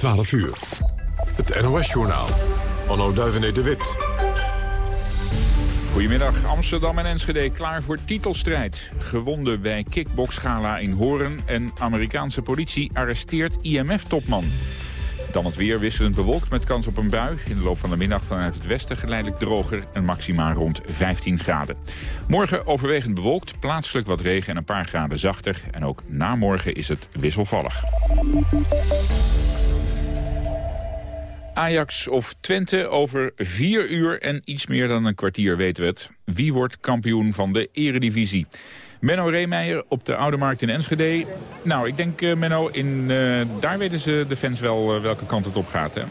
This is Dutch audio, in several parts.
12 uur. Het NOS-journaal. Onno Duivenet de Wit. Goedemiddag, Amsterdam en Enschede klaar voor titelstrijd. Gewonden bij kickboxgala in Horen en Amerikaanse politie arresteert IMF-topman. Dan het weer wisselend bewolkt met kans op een bui. In de loop van de middag vanuit het westen geleidelijk droger en maximaal rond 15 graden. Morgen overwegend bewolkt, plaatselijk wat regen en een paar graden zachter. En ook na morgen is het wisselvallig. Ajax of Twente over vier uur en iets meer dan een kwartier weten we het. Wie wordt kampioen van de eredivisie? Menno Reemeijer op de Oude Markt in Enschede. Nou, ik denk, uh, Menno, in, uh, daar weten ze de fans wel uh, welke kant het op gaat, hè?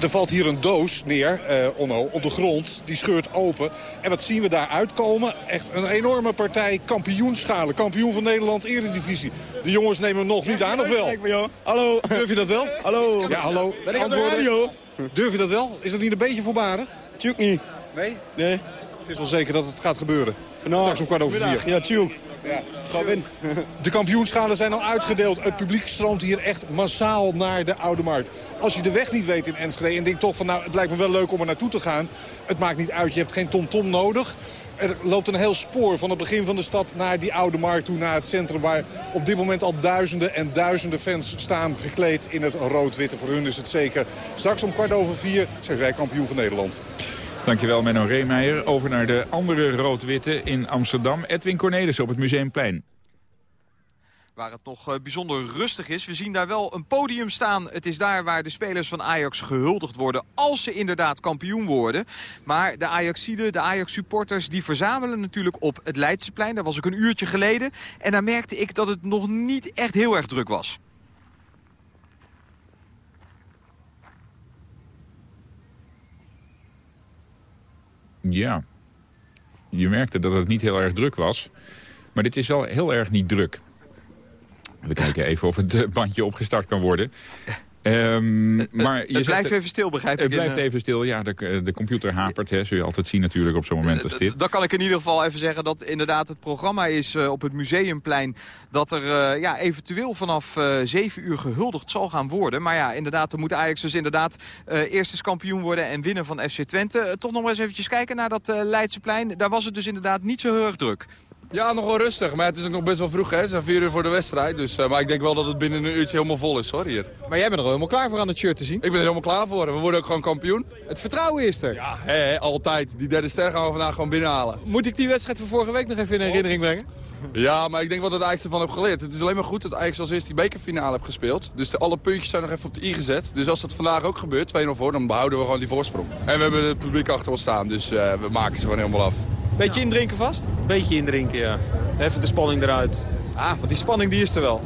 Er valt hier een doos neer, uh, Onno, op de grond. Die scheurt open. En wat zien we daar uitkomen? Echt een enorme partij kampioenschalen. Kampioen van Nederland, Eredivisie. De jongens nemen hem nog niet aan, of wel? Hallo. Durf je dat wel? Hallo. Ja, hallo. Ben ik radio? Durf je dat wel? Is dat niet een beetje voorbarig? Tuurlijk niet. Nee? Nee. Het is wel zeker dat het gaat gebeuren. Vanavond. Straks om kwart over vier. Ja, tuurlijk. Ja. De kampioenschalen zijn al uitgedeeld. Het publiek stroomt hier echt massaal naar de Oude Markt. Als je de weg niet weet in Enschede en denkt toch van... nou, het lijkt me wel leuk om er naartoe te gaan. Het maakt niet uit, je hebt geen tomtom -tom nodig. Er loopt een heel spoor van het begin van de stad naar die Oude Markt toe... naar het centrum waar op dit moment al duizenden en duizenden fans staan... gekleed in het rood-witte. Voor hun is het zeker. Straks om kwart over vier zijn wij kampioen van Nederland. Dankjewel Menno Reemeijer. Over naar de andere rood-witte in Amsterdam. Edwin Cornelis op het Museumplein. Waar het nog bijzonder rustig is. We zien daar wel een podium staan. Het is daar waar de spelers van Ajax gehuldigd worden. Als ze inderdaad kampioen worden. Maar de Ajaxiden, de Ajax-supporters... die verzamelen natuurlijk op het Leidseplein. Daar was ik een uurtje geleden. En daar merkte ik dat het nog niet echt heel erg druk was. Ja, je merkte dat het niet heel erg druk was. Maar dit is wel heel erg niet druk. We kijken even of het bandje opgestart kan worden. Um, maar het, het blijft even stil, begrijp ik. Het blijft even stil, ja. De, de computer hapert, hè, zul je altijd zien natuurlijk op zo'n moment als dit. Dan kan ik in ieder geval even zeggen dat inderdaad het programma is uh, op het Museumplein... dat er uh, ja, eventueel vanaf uh, 7 uur gehuldigd zal gaan worden. Maar ja, inderdaad, dan moet Ajax dus inderdaad eerst eens kampioen worden... en winnen van FC Twente. toch nog maar eens eventjes kijken naar dat Leidseplein. Daar was het dus inderdaad niet zo heel erg druk. Ja, nog wel rustig. Maar het is ook nog best wel vroeg. Hè. Het zijn vier uur voor de wedstrijd. Dus, uh, maar ik denk wel dat het binnen een uurtje helemaal vol is hoor, hier. Maar jij bent er al helemaal klaar voor aan het shirt te zien? Ik ben er helemaal klaar voor. We worden ook gewoon kampioen. Het vertrouwen is er. Ja, hè, hè, altijd. Die derde ster gaan we vandaag gewoon binnenhalen. Moet ik die wedstrijd van vorige week nog even in herinnering brengen? Ja, maar ik denk wel dat Ajax ervan heb geleerd. Het is alleen maar goed dat Ajax als eerst die bekerfinale heeft gespeeld. Dus de, alle puntjes zijn nog even op de i gezet. Dus als dat vandaag ook gebeurt, 2-0 voor, dan behouden we gewoon die voorsprong. En we hebben het publiek achter ons staan, dus uh, we maken ze gewoon helemaal af. Beetje indrinken vast? Beetje indrinken, ja. Even de spanning eruit. Ah, want die spanning die is er wel.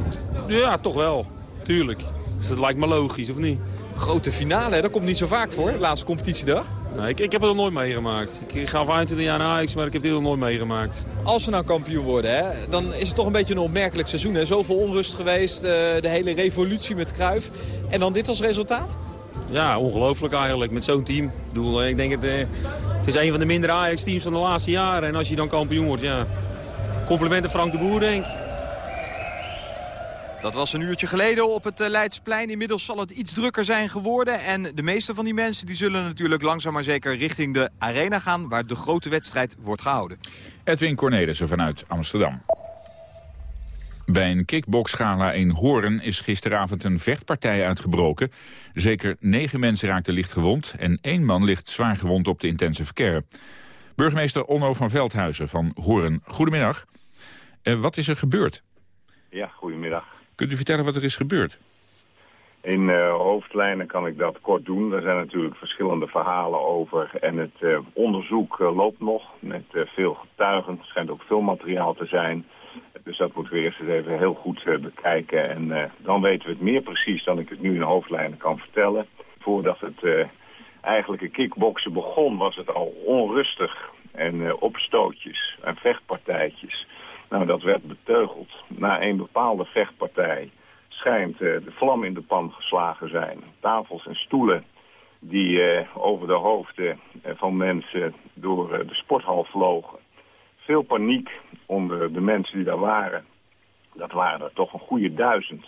Ja, toch wel. Tuurlijk. Dus dat lijkt me logisch, of niet? Grote finale, hè? dat komt niet zo vaak voor, de laatste competitiedag. Nee, ik, ik heb het nog nooit meegemaakt. Ik ga 25 jaar naar Ajax, maar ik heb dit nog nooit meegemaakt. Als ze nou kampioen worden, hè, dan is het toch een beetje een opmerkelijk seizoen. Hè? Zoveel onrust geweest, uh, de hele revolutie met Cruijff. En dan dit als resultaat? Ja, ongelooflijk eigenlijk, met zo'n team. Ik, bedoel, ik denk het, uh, het is een van de mindere Ajax-teams van de laatste jaren. En als je dan kampioen wordt, ja... Complimenten Frank de Boer, denk ik. Dat was een uurtje geleden op het Leidsplein. Inmiddels zal het iets drukker zijn geworden. En de meeste van die mensen die zullen natuurlijk langzaam maar zeker richting de arena gaan... waar de grote wedstrijd wordt gehouden. Edwin Cornelissen vanuit Amsterdam. Bij een kickboxgala in Hoorn is gisteravond een vechtpartij uitgebroken. Zeker negen mensen raakten licht gewond en één man ligt zwaar gewond op de intensive care. Burgemeester Onno van Veldhuizen van Hoorn, goedemiddag. Uh, wat is er gebeurd? Ja, goedemiddag. Kunt u vertellen wat er is gebeurd? In uh, hoofdlijnen kan ik dat kort doen. Er zijn natuurlijk verschillende verhalen over. En het uh, onderzoek loopt nog met veel getuigen. Er schijnt ook veel materiaal te zijn. Dus dat moeten we eerst even heel goed bekijken. En dan weten we het meer precies dan ik het nu in hoofdlijnen kan vertellen. Voordat het eigenlijke kickboksen begon was het al onrustig. En opstootjes en vechtpartijtjes. Nou, dat werd beteugeld. Na een bepaalde vechtpartij schijnt de vlam in de pan geslagen zijn. Tafels en stoelen die over de hoofden van mensen door de sporthal vlogen. Veel paniek onder de mensen die daar waren. Dat waren er toch een goede duizend.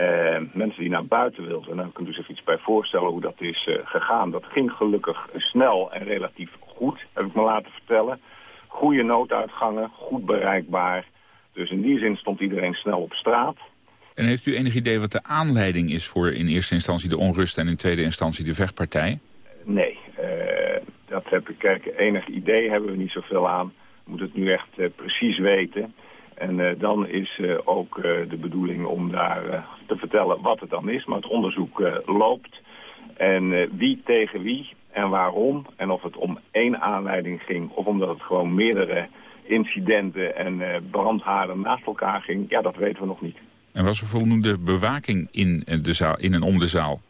Uh, mensen die naar buiten wilden. Nou, kunt u zich iets bij voorstellen hoe dat is uh, gegaan. Dat ging gelukkig snel en relatief goed, heb ik me laten vertellen. Goede nooduitgangen, goed bereikbaar. Dus in die zin stond iedereen snel op straat. En heeft u enig idee wat de aanleiding is voor in eerste instantie de onrust... en in tweede instantie de vechtpartij? Nee, uh, dat heb ik, kijk, enig idee hebben we niet zoveel aan. We moeten het nu echt precies weten... En uh, dan is uh, ook de bedoeling om daar te vertellen wat het dan is. Maar het onderzoek loopt. En wie tegen wie en waarom. En of het om één aanleiding ging of omdat het gewoon meerdere incidenten en brandhaarden naast elkaar ging. Ja, dat weten we nog niet. En was er voldoende bewaking in, de zaal, in en om de zaal?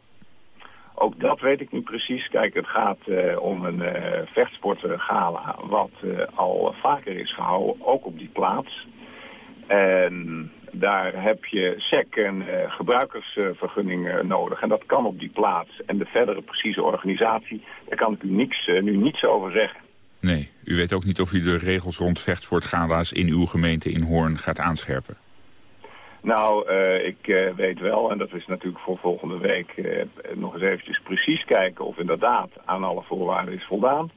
Ook dat weet ik niet precies. Kijk, het gaat uh, om een uh, vechtsportgala wat uh, al vaker is gehouden, ook op die plaats. En daar heb je SEC en gebruikersvergunning nodig. En dat kan op die plaats. En de verdere precieze organisatie, daar kan ik u niks, nu niets over zeggen. Nee, u weet ook niet of u de regels rond vechtsportgala's in uw gemeente in Hoorn gaat aanscherpen. Nou, ik weet wel, en dat is natuurlijk voor volgende week nog eens eventjes precies kijken of inderdaad aan alle voorwaarden is voldaan.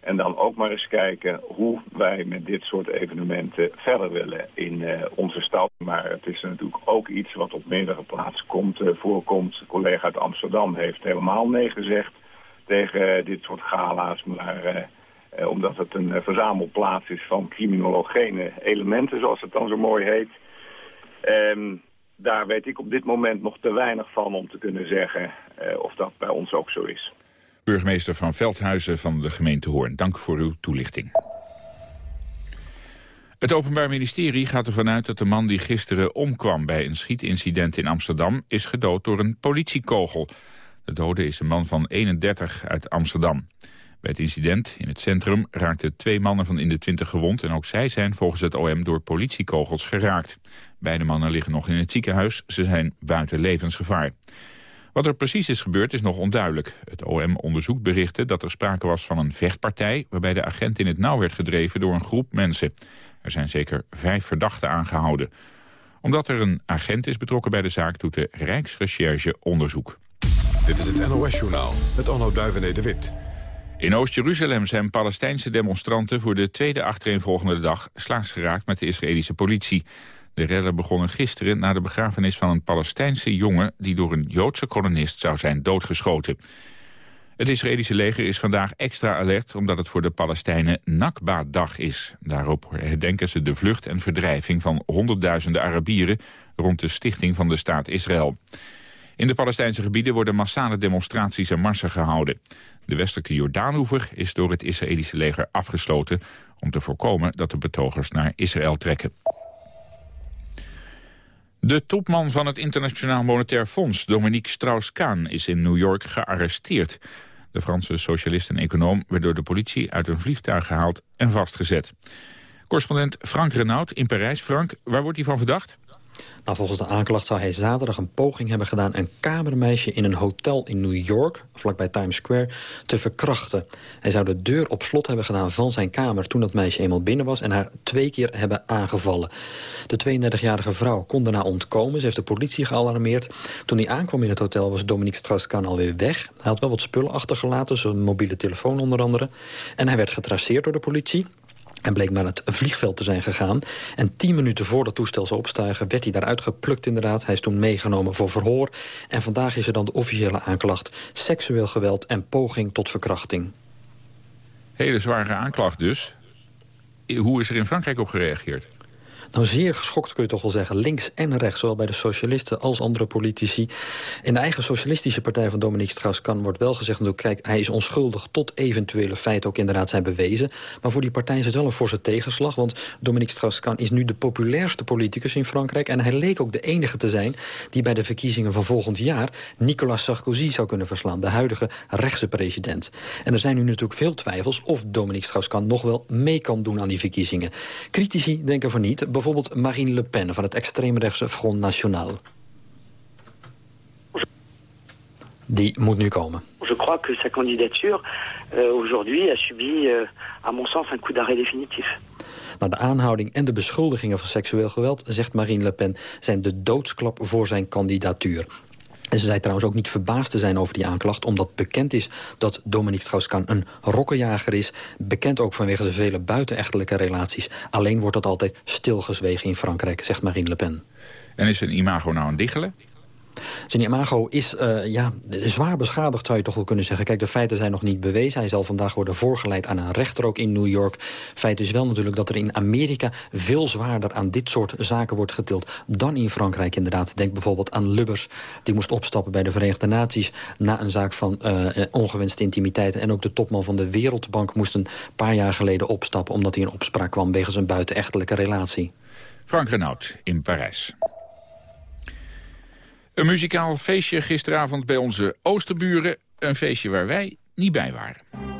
En dan ook maar eens kijken hoe wij met dit soort evenementen verder willen in onze stad. Maar het is natuurlijk ook iets wat op meerdere plaatsen komt, voorkomt. Een collega uit Amsterdam heeft helemaal nee gezegd tegen dit soort gala's. Maar omdat het een verzamelplaats is van criminologene elementen, zoals het dan zo mooi heet... Ehm, daar weet ik op dit moment nog te weinig van om te kunnen zeggen of dat bij ons ook zo is. Burgemeester van Veldhuizen van de gemeente Hoorn. Dank voor uw toelichting. Het Openbaar Ministerie gaat ervan uit dat de man die gisteren omkwam bij een schietincident in Amsterdam is gedood door een politiekogel. De dode is een man van 31 uit Amsterdam. Bij het incident in het centrum raakten twee mannen van in de 20 gewond... en ook zij zijn volgens het OM door politiekogels geraakt. Beide mannen liggen nog in het ziekenhuis. Ze zijn buiten levensgevaar. Wat er precies is gebeurd is nog onduidelijk. Het OM onderzoekt berichten dat er sprake was van een vechtpartij... waarbij de agent in het nauw werd gedreven door een groep mensen. Er zijn zeker vijf verdachten aangehouden. Omdat er een agent is betrokken bij de zaak... doet de Rijksrecherche onderzoek. Dit is het NOS-journaal met Onno Duivené de Wit. In Oost-Jeruzalem zijn Palestijnse demonstranten... voor de tweede achtereenvolgende dag slaags geraakt met de Israëlische politie. De rellen begonnen gisteren na de begrafenis van een Palestijnse jongen... die door een Joodse kolonist zou zijn doodgeschoten. Het Israëlische leger is vandaag extra alert... omdat het voor de Palestijnen Nakba-dag is. Daarop herdenken ze de vlucht en verdrijving van honderdduizenden Arabieren... rond de stichting van de staat Israël. In de Palestijnse gebieden worden massale demonstraties en marsen gehouden. De westelijke Jordaanoever is door het Israëlische leger afgesloten... om te voorkomen dat de betogers naar Israël trekken. De topman van het Internationaal Monetair Fonds, Dominique Strauss-Kaan, is in New York gearresteerd. De Franse socialist en econoom werd door de politie uit een vliegtuig gehaald en vastgezet. Correspondent Frank Renaud in Parijs. Frank, waar wordt hij van verdacht? Nou, volgens de aanklacht zou hij zaterdag een poging hebben gedaan... een kamermeisje in een hotel in New York, vlakbij Times Square, te verkrachten. Hij zou de deur op slot hebben gedaan van zijn kamer toen dat meisje eenmaal binnen was... en haar twee keer hebben aangevallen. De 32-jarige vrouw kon daarna ontkomen. Ze heeft de politie gealarmeerd. Toen hij aankwam in het hotel was Dominique Strauss-Kahn alweer weg. Hij had wel wat spullen achtergelaten, zijn mobiele telefoon onder andere. En hij werd getraceerd door de politie. En bleek naar het vliegveld te zijn gegaan. En tien minuten voor dat toestel zou opstijgen... werd hij daaruit geplukt inderdaad. Hij is toen meegenomen voor verhoor. En vandaag is er dan de officiële aanklacht. Seksueel geweld en poging tot verkrachting. Hele zware aanklacht dus. Hoe is er in Frankrijk op gereageerd? Nou, zeer geschokt kun je toch wel zeggen. Links en rechts, zowel bij de socialisten als andere politici. In de eigen socialistische partij van Dominique Strauss-Kahn wordt wel gezegd... Kijk, hij is onschuldig tot eventuele feiten ook inderdaad zijn bewezen. Maar voor die partij is het wel een forse tegenslag. Want Dominique Strauss-Kahn is nu de populairste politicus in Frankrijk. En hij leek ook de enige te zijn die bij de verkiezingen van volgend jaar... Nicolas Sarkozy zou kunnen verslaan, de huidige rechtse president. En er zijn nu natuurlijk veel twijfels of Dominique Strauss-Kahn nog wel mee kan doen aan die verkiezingen. Critici denken van niet bijvoorbeeld Marine Le Pen van het extreemrechtse Front National. Die moet nu komen. Je crois que sa candidature euh, aujourd'hui a subi, euh, à mon sens, un coup d'arrêt définitif. naar de aanhouding en de beschuldigingen van seksueel geweld... zegt Marine Le Pen, zijn de doodsklap voor zijn kandidatuur. En ze zei trouwens ook niet verbaasd te zijn over die aanklacht... omdat bekend is dat Dominique Strauss-Kahn een rokkenjager is. Bekend ook vanwege zijn vele buitenechtelijke relaties. Alleen wordt dat altijd stilgezwegen in Frankrijk, zegt Marine Le Pen. En is zijn imago nou een diggelen? Zijn imago is uh, ja, zwaar beschadigd, zou je toch wel kunnen zeggen. Kijk, de feiten zijn nog niet bewezen. Hij zal vandaag worden voorgeleid aan een rechter ook in New York. Feit is wel natuurlijk dat er in Amerika veel zwaarder aan dit soort zaken wordt getild dan in Frankrijk inderdaad. Denk bijvoorbeeld aan Lubbers. Die moest opstappen bij de Verenigde Naties na een zaak van uh, ongewenste intimiteit. En ook de topman van de Wereldbank moest een paar jaar geleden opstappen... omdat hij in opspraak kwam wegens een buitenechtelijke relatie. Frank Renaud in Parijs. Een muzikaal feestje gisteravond bij onze oosterburen. Een feestje waar wij niet bij waren.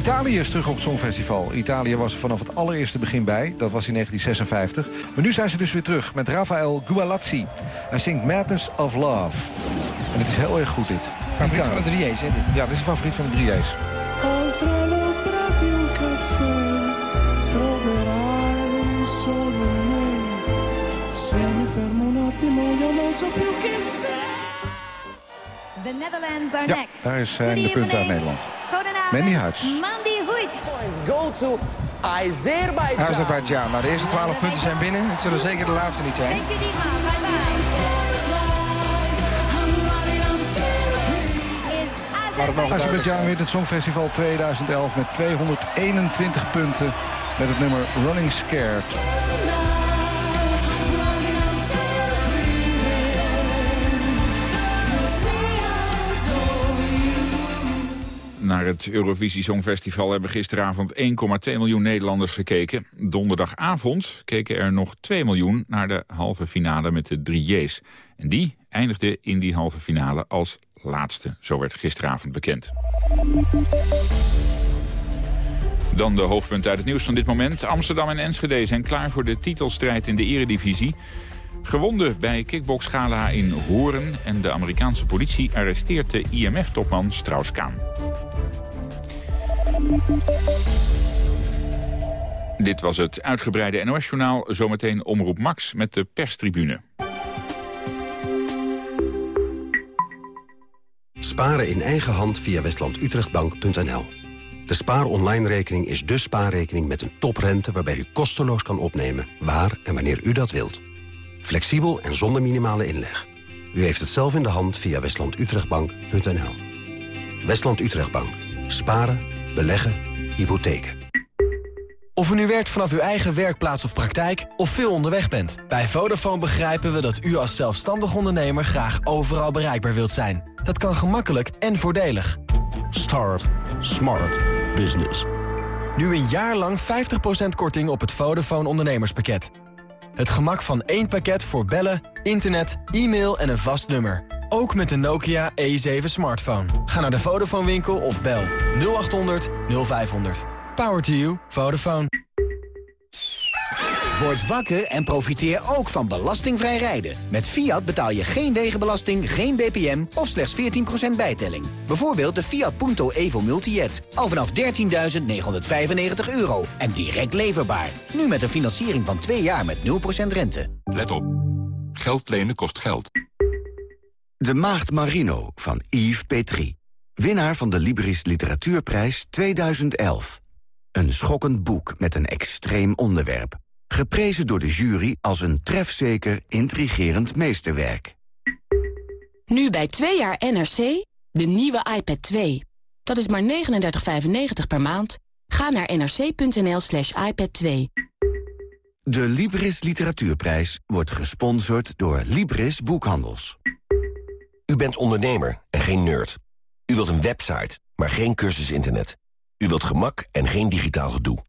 Italië is terug op het Songfestival. Italië was er vanaf het allereerste begin bij. Dat was in 1956. Maar nu zijn ze dus weer terug met Rafael Gualazzi. Hij zingt Madness of Love. En het is heel erg goed dit. Favoriet van de 3J's, hè dit? Ja, dit is een favoriet van de 3J's. The Netherlands are ja, next. daar is uh, de punt uit Nederland. Mandy Huids. Mandy Huids. Go to Azerbaijan. Azerbaijan. Nou, de eerste 12 punten zijn binnen. Het zullen zeker de laatste niet zijn. Azerbeidzjan wint het Songfestival 2011 met 221 punten met het nummer Running Scared. Naar het Eurovisie Songfestival hebben gisteravond 1,2 miljoen Nederlanders gekeken. Donderdagavond keken er nog 2 miljoen naar de halve finale met de drie J's. En die eindigde in die halve finale als laatste, zo werd gisteravond bekend. Dan de hoofdpunten uit het nieuws van dit moment. Amsterdam en Enschede zijn klaar voor de titelstrijd in de eredivisie. Gewonden bij kickboxgala in Horen en de Amerikaanse politie arresteert de IMF-topman Strauss-Kaan. Dit was het uitgebreide NOS-journaal. Zometeen Omroep Max met de perstribune. Sparen in eigen hand via westlandutrechtbank.nl. De Spaar Online rekening is de spaarrekening met een toprente... waarbij u kosteloos kan opnemen waar en wanneer u dat wilt. Flexibel en zonder minimale inleg. U heeft het zelf in de hand via westlandutrechtbank.nl. Westland Utrechtbank. Sparen, beleggen, hypotheken. Of u nu werkt vanaf uw eigen werkplaats of praktijk of veel onderweg bent. Bij Vodafone begrijpen we dat u als zelfstandig ondernemer graag overal bereikbaar wilt zijn. Dat kan gemakkelijk en voordelig. Start Smart Business. Nu een jaar lang 50% korting op het Vodafone ondernemerspakket. Het gemak van één pakket voor bellen, internet, e-mail en een vast nummer. Ook met de Nokia E7 smartphone. Ga naar de Vodafone winkel of bel 0800 0500. Power to you. Vodafone. Word wakker en profiteer ook van belastingvrij rijden. Met Fiat betaal je geen wegenbelasting, geen BPM of slechts 14% bijtelling. Bijvoorbeeld de Fiat Punto Evo Multijet. Al vanaf 13.995 euro en direct leverbaar. Nu met een financiering van 2 jaar met 0% rente. Let op. Geld lenen kost geld. De Maagd Marino van Yves Petrie. Winnaar van de Libris Literatuurprijs 2011. Een schokkend boek met een extreem onderwerp. Geprezen door de jury als een trefzeker, intrigerend meesterwerk. Nu bij 2 jaar NRC, de nieuwe iPad 2. Dat is maar 39,95 per maand. Ga naar nrc.nl slash iPad 2. De Libris Literatuurprijs wordt gesponsord door Libris Boekhandels. U bent ondernemer en geen nerd. U wilt een website, maar geen cursus internet. U wilt gemak en geen digitaal gedoe.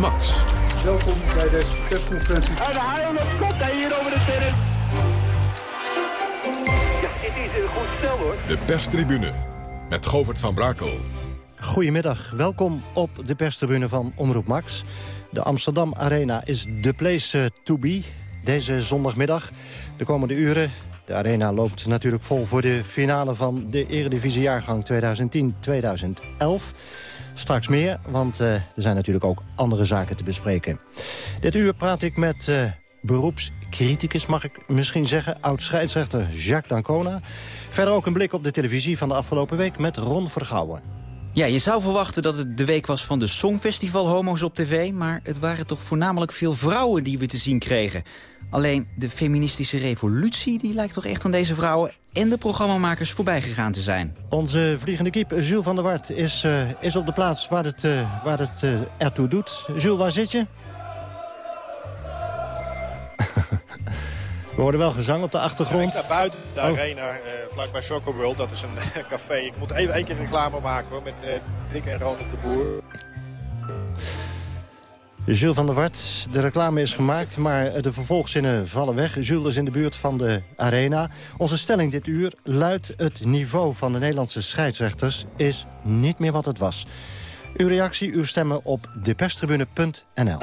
Max. Welkom bij deze persconferentie. En de haal komt hij hier over de terrein. Ja, dit is een goed stel hoor. De perstribune met Govert van Brakel. Goedemiddag, welkom op de perstribune van Omroep Max. De Amsterdam Arena is de place eh, to be deze zondagmiddag. De komende uren de arena loopt natuurlijk vol voor de finale van de Eredivisie-jaargang 2010-2011. Straks meer, want uh, er zijn natuurlijk ook andere zaken te bespreken. Dit uur praat ik met uh, beroepscriticus, mag ik misschien zeggen... oud-scheidsrechter Jacques Dancona. Verder ook een blik op de televisie van de afgelopen week met Ron Vergouwen. Ja, je zou verwachten dat het de week was van de Songfestival Homo's op tv... maar het waren toch voornamelijk veel vrouwen die we te zien kregen. Alleen de feministische revolutie die lijkt toch echt aan deze vrouwen... en de programmamakers voorbij gegaan te zijn. Onze vliegende kiep, Jules van der Wart, is, uh, is op de plaats waar het, uh, waar het uh, ertoe doet. Jules, waar zit je? We horen wel gezang op de achtergrond. Ja, ik sta buiten de oh. arena, uh, vlakbij Soccer World. Dat is een café. Ik moet even één keer reclame maken hoor, met uh, Dick en Ronald de Boer. Jules van der Wart, de reclame is gemaakt, maar de vervolgzinnen vallen weg. Jules is in de buurt van de arena. Onze stelling dit uur luidt het niveau van de Nederlandse scheidsrechters... is niet meer wat het was. Uw reactie, uw stemmen op deperstribune.nl.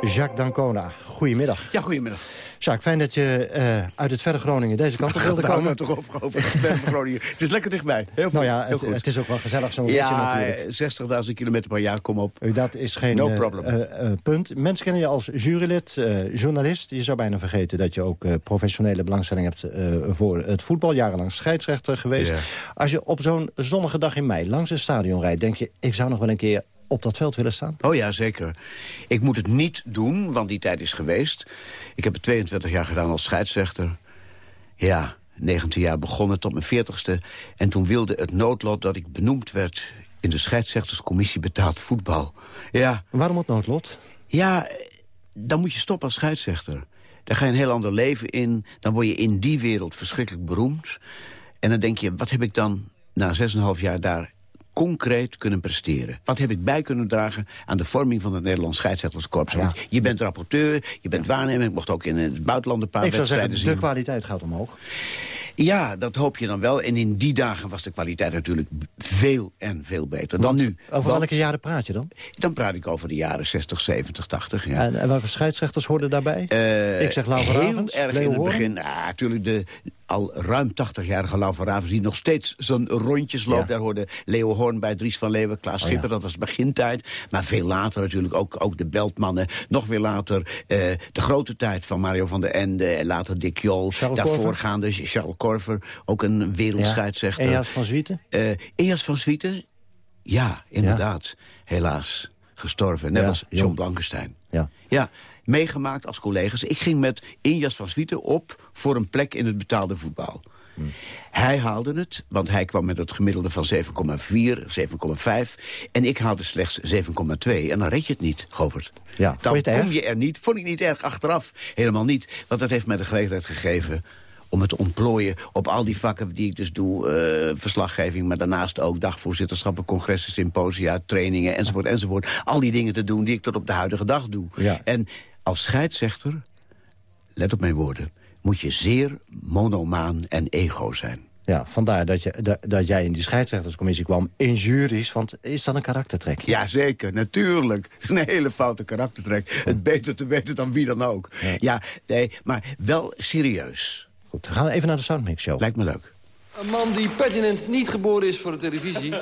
Jacques Dancona, goedemiddag. Ja, goedemiddag. Jacques, fijn dat je uh, uit het verre Groningen deze kant op wilde komen. Nou toch op, over het Groningen. Het is lekker dichtbij. Heel, nou ja, het, het is ook wel gezellig zo'n ja, natuurlijk. 60.000 kilometer per jaar, kom op. Dat is geen no uh. Uh, punt. Mensen kennen je als jurylid, journalist. Je zou bijna vergeten dat je ook professionele belangstelling hebt voor het voetbal. Jarenlang scheidsrechter geweest. Ja. Als je op zo'n zonnige dag in mei langs een stadion rijdt... denk je, ik zou nog wel een keer op dat veld willen staan? Oh ja, zeker. Ik moet het niet doen, want die tijd is geweest. Ik heb het 22 jaar gedaan als scheidsrechter. Ja, 19 jaar begonnen tot mijn 40ste. En toen wilde het noodlot dat ik benoemd werd... in de scheidsrechterscommissie betaald voetbal. Ja. Waarom het noodlot? Ja, dan moet je stoppen als scheidsrechter. Daar ga je een heel ander leven in. Dan word je in die wereld verschrikkelijk beroemd. En dan denk je, wat heb ik dan na 6,5 jaar daar concreet kunnen presteren. Wat heb ik bij kunnen dragen aan de vorming van het Nederlands scheidsrechterskorps? Ja. Want je bent rapporteur, je bent waarnemer... ik mocht ook in het buitenland een paar Ik zou zeggen, de kwaliteit gaat omhoog. Ja, dat hoop je dan wel. En in die dagen was de kwaliteit natuurlijk veel en veel beter dan nu. Over Want- welke jaren praat je dan? Dan praat ik over de jaren 60, 70, 80. Ja. En, en welke scheidsrechters hoorden daarbij? Eh, ik zeg Lau van Heel Ravens, erg Leo in het Hoorn. begin. Ja, natuurlijk de al ruim 80-jarige Lau van Ravens... die nog steeds zo'n rondjes loopt. Ja. Daar hoorde Leo Hoorn bij Dries van Leeuwen, Klaas Oh, Schipper. ja. Dat was de begintijd. Maar veel later natuurlijk ook, ook de Beltmannen. Nog weer later eh, de grote tijd van Mario van der Ende. En later Dick Jol. Charles Daarvoorgaande Charles Korver. Ook een wereldscheidsrechter. En Jas van Zwieten? Eh Ejas van Zwieten? Ja, inderdaad. Helaas. Gestorven. Net Ja, als John. Blankenstein. Ja. Ja, meegemaakt als collega's. Ik ging met Injas van Zwieten op voor een plek in het betaalde voetbal. Hmm. Hij haalde het, want hij kwam met het gemiddelde van 7,4, 7,5. En ik haalde slechts 7,2. En dan red je het niet, Govert. Ja, je dan erg? kom je er niet. Vond ik niet erg achteraf. Helemaal niet. Want dat heeft mij de gelegenheid gegeven om het te ontplooien op al die vakken die ik dus doe. eh, verslaggeving, maar daarnaast ook dagvoorzitterschappen, congressen, symposia, trainingen, enzovoort, enzovoort. Al die dingen te doen die ik tot op de huidige dag doe. Ja. En als scheidsrechter, let op mijn woorden, moet je zeer monomaan en ego zijn. Ja, vandaar dat, je, dat, dat jij in die scheidsrechterscommissie kwam in juries. Want is dat een karaktertrek? Jazeker, natuurlijk. Het is een hele foute karaktertrek. Het beter te weten dan wie dan ook. Ja, nee, maar wel serieus. Goed, dan gaan we even naar de Soundmix Show. Lijkt me leuk. Een man die pertinent niet geboren is voor de televisie...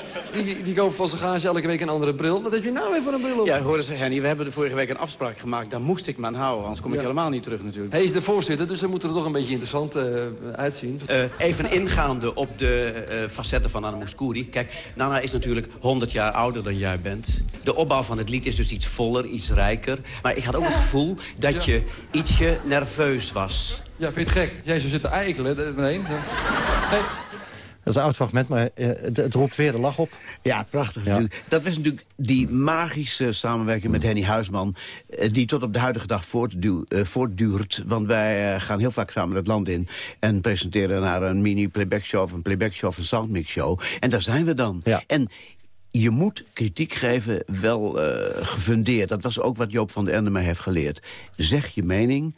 die, die koopt van zijn garage elke week een andere bril. Wat heb je nou weer voor een bril op? Ja, hoor eens, Henny, we hebben de vorige week een afspraak gemaakt. Daar moest ik me aan houden, anders kom ik Ja. helemaal niet terug natuurlijk. Hij is de voorzitter, dus dan moet er toch een beetje interessant eh, uitzien. Eh, even ingaande op de eh, facetten van Anna Mouskouri. Kijk, Nana is natuurlijk 100 jaar ouder dan jij bent. De opbouw van het lied is dus iets voller, iets rijker. Maar ik had ook het gevoel dat je ietsje nerveus was. Ja, vind je het gek? Jij zou zitten eikelen, dat- nee. Hey. Dat is een oud fragment, maar eh, het, het roept weer de lach op. Ja, prachtig. Ja. Dat was natuurlijk die magische samenwerking met Henny Huisman... eh, die tot op de huidige dag voortduw- eh, voortduurt. Want wij gaan heel vaak samen het land in... en presenteren naar een mini-playback show of een playback show of een soundmix show. En daar zijn we dan. En je moet kritiek geven wel eh, gefundeerd. Dat was ook wat Joop van der Ende mij heeft geleerd. Zeg je mening,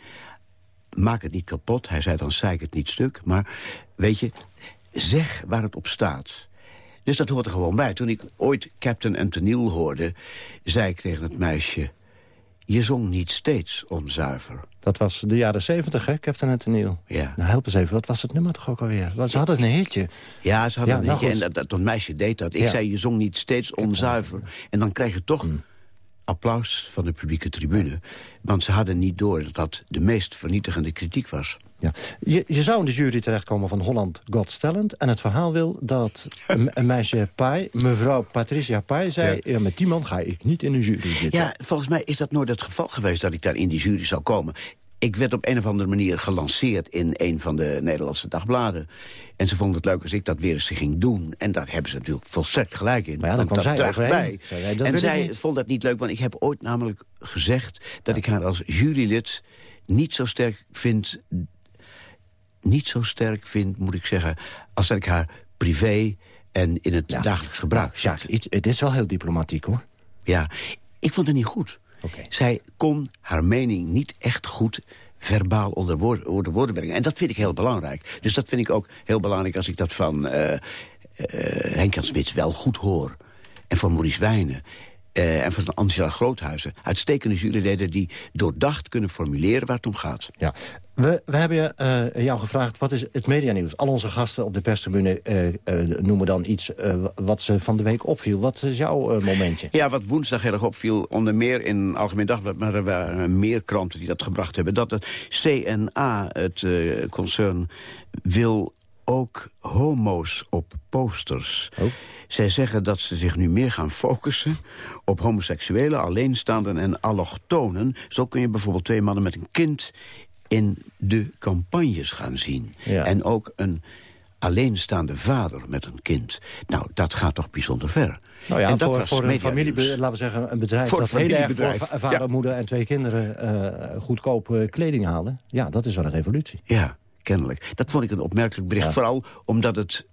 maak het niet kapot. Hij zei dan, zeik het niet stuk. Maar weet je, zeg waar het op staat. Dus dat hoort er gewoon bij. Toen ik ooit Captain and Tennille hoorde, zei ik tegen het meisje... je zong niet steeds onzuiver. Dat was de jaren zeventig, hè, Captain en Tennille. Ja. Nou, help eens even, wat was het nummer toch ook alweer? Ze hadden een hitje. Ja, ze hadden Ja, een nou goed. en dat, dat, dat meisje deed dat. Ik Ja. zei, je zong niet steeds onzuiver. En dan krijg je toch Mm. Applaus van de publieke tribune. Want ze hadden niet door dat dat de meest vernietigende kritiek was. Ja. Je, je zou in de jury terechtkomen van Holland Got Talent. En het verhaal wil dat een, een meisje Pai, mevrouw Patricia Pai, zei... Ja. met die man ga ik niet in de jury zitten. Ja, volgens mij is dat nooit het geval geweest dat ik daar in die jury zou komen. Ik werd op een of andere manier gelanceerd in een van de Nederlandse dagbladen. En ze vonden het leuk als ik dat weer eens ging doen. En daar hebben ze natuurlijk volstrekt gelijk in. Maar ja, dan kwam zij overheen. dat en zij niet. vond dat niet leuk, want ik heb ooit namelijk gezegd... dat ik haar als jurylid niet zo sterk vind... niet zo sterk vind, moet ik zeggen... als dat ik haar privé en in het dagelijks gebruik Ja, het is wel heel diplomatiek, hoor. ja, ik vond het niet goed. Zij kon haar mening niet echt goed verbaal onder woorden, brengen. En dat vind ik heel belangrijk. Dus dat vind ik ook heel belangrijk als ik dat van eh eh, Henk-Jan Smits wel goed hoor. En van Maurice Wijnen. Eh, en van Angela Groothuizen. Uitstekende juryleden die doordacht kunnen formuleren waar het om gaat. Ja. We, we hebben eh, jou gevraagd, wat is het medianieuws? Al onze gasten op de perstribune eh, noemen dan iets wat ze van de week opviel. Wat is jouw momentje? Ja, wat woensdag heel erg opviel, onder meer in Algemeen Dagblad... maar er waren meer kranten die dat gebracht hebben... dat het CNA, het concern, wil ook homo's op posters. Zij zeggen dat ze zich nu meer gaan focussen op homoseksuelen, alleenstaanden en allochtonen. Zo kun je bijvoorbeeld twee mannen met een kind in de campagnes gaan zien. Ja. En ook een alleenstaande vader met een kind. Nou, dat gaat toch bijzonder ver. Nou ja, En dat voor, was voor een familie, laten we zeggen, een bedrijf Voor dat heel erg voor va- vader, ja. moeder en twee kinderen eh, goedkoop eh, kleding halen. Ja, dat is wel een revolutie. Ja, kennelijk. Dat vond ik een opmerkelijk bericht. Vooral omdat het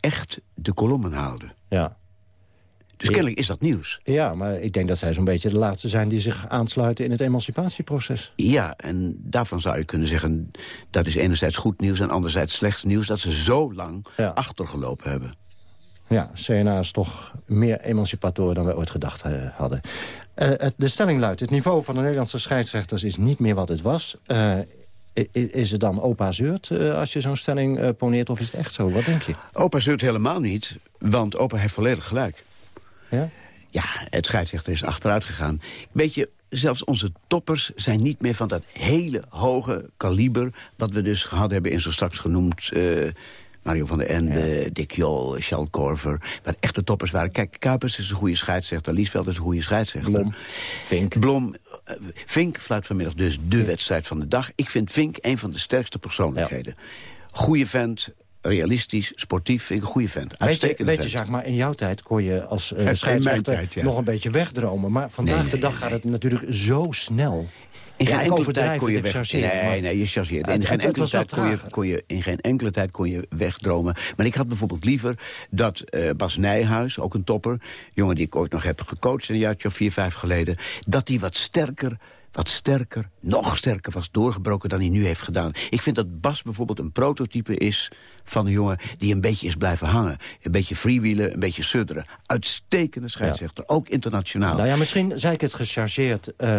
echt de kolommen haalde. Ja. Dus kennelijk is dat nieuws. Ja, maar ik denk dat zij zo'n beetje de laatste zijn die zich aansluiten in het emancipatieproces. Ja, en daarvan zou je kunnen zeggen... dat is enerzijds goed nieuws en anderzijds slecht nieuws... dat ze zo lang achtergelopen hebben. Ja, CNA is toch meer emancipator dan we ooit gedacht eh, hadden. Eh, het- de stelling luidt, het niveau van de Nederlandse scheidsrechters is niet meer wat het was. Eh, is het dan opa zeurt eh, als je zo'n stelling eh, poneert of is het echt zo? Wat denk je? Opa zeurt helemaal niet, want opa heeft volledig gelijk. Ja? Ja, het scheidsrechter is achteruit gegaan. Weet je, zelfs onze toppers zijn niet meer van dat hele hoge kaliber... wat we dus gehad hebben in zo straks genoemd... eh, Mario van der Ende, Dick Jol, Charles Korver... waar echte toppers waren. Kijk, Kuipers is een goede scheidsrechter. Liesveld is een goede scheidsrechter. Blom, Vink. Blom, Vink fluit vanmiddag dus de wedstrijd van de dag. Ik vind Vink een van de sterkste persoonlijkheden. Goeie vent, realistisch, sportief, vind ik een goede vent. Weet je, Uitstekende weet je vent. Jacques, maar in jouw tijd kon je als eh, scheidsrechter tijd, ja. nog een beetje wegdromen. Maar vandaag Nee, de dag gaat het natuurlijk zo snel. In geen enkele tijd kon je weg... nee, maar- nee, je chargeert. In geen, enkele tijd kon je, kon je, in geen enkele tijd kon je wegdromen. Maar ik had bijvoorbeeld liever dat eh, Bas Nijhuis, ook een topper... jongen die ik ooit nog heb gecoacht een jaartje of vier, vijf geleden... dat die wat sterker wat sterker, nog sterker was doorgebroken dan hij nu heeft gedaan. Ik vind dat Bas bijvoorbeeld een prototype is van een jongen die een beetje is blijven hangen. Een beetje freewheelen, een beetje sudderen. Uitstekende scheidsrechter, ook internationaal. Nou ja, misschien zei ik het gechargeerd, eh,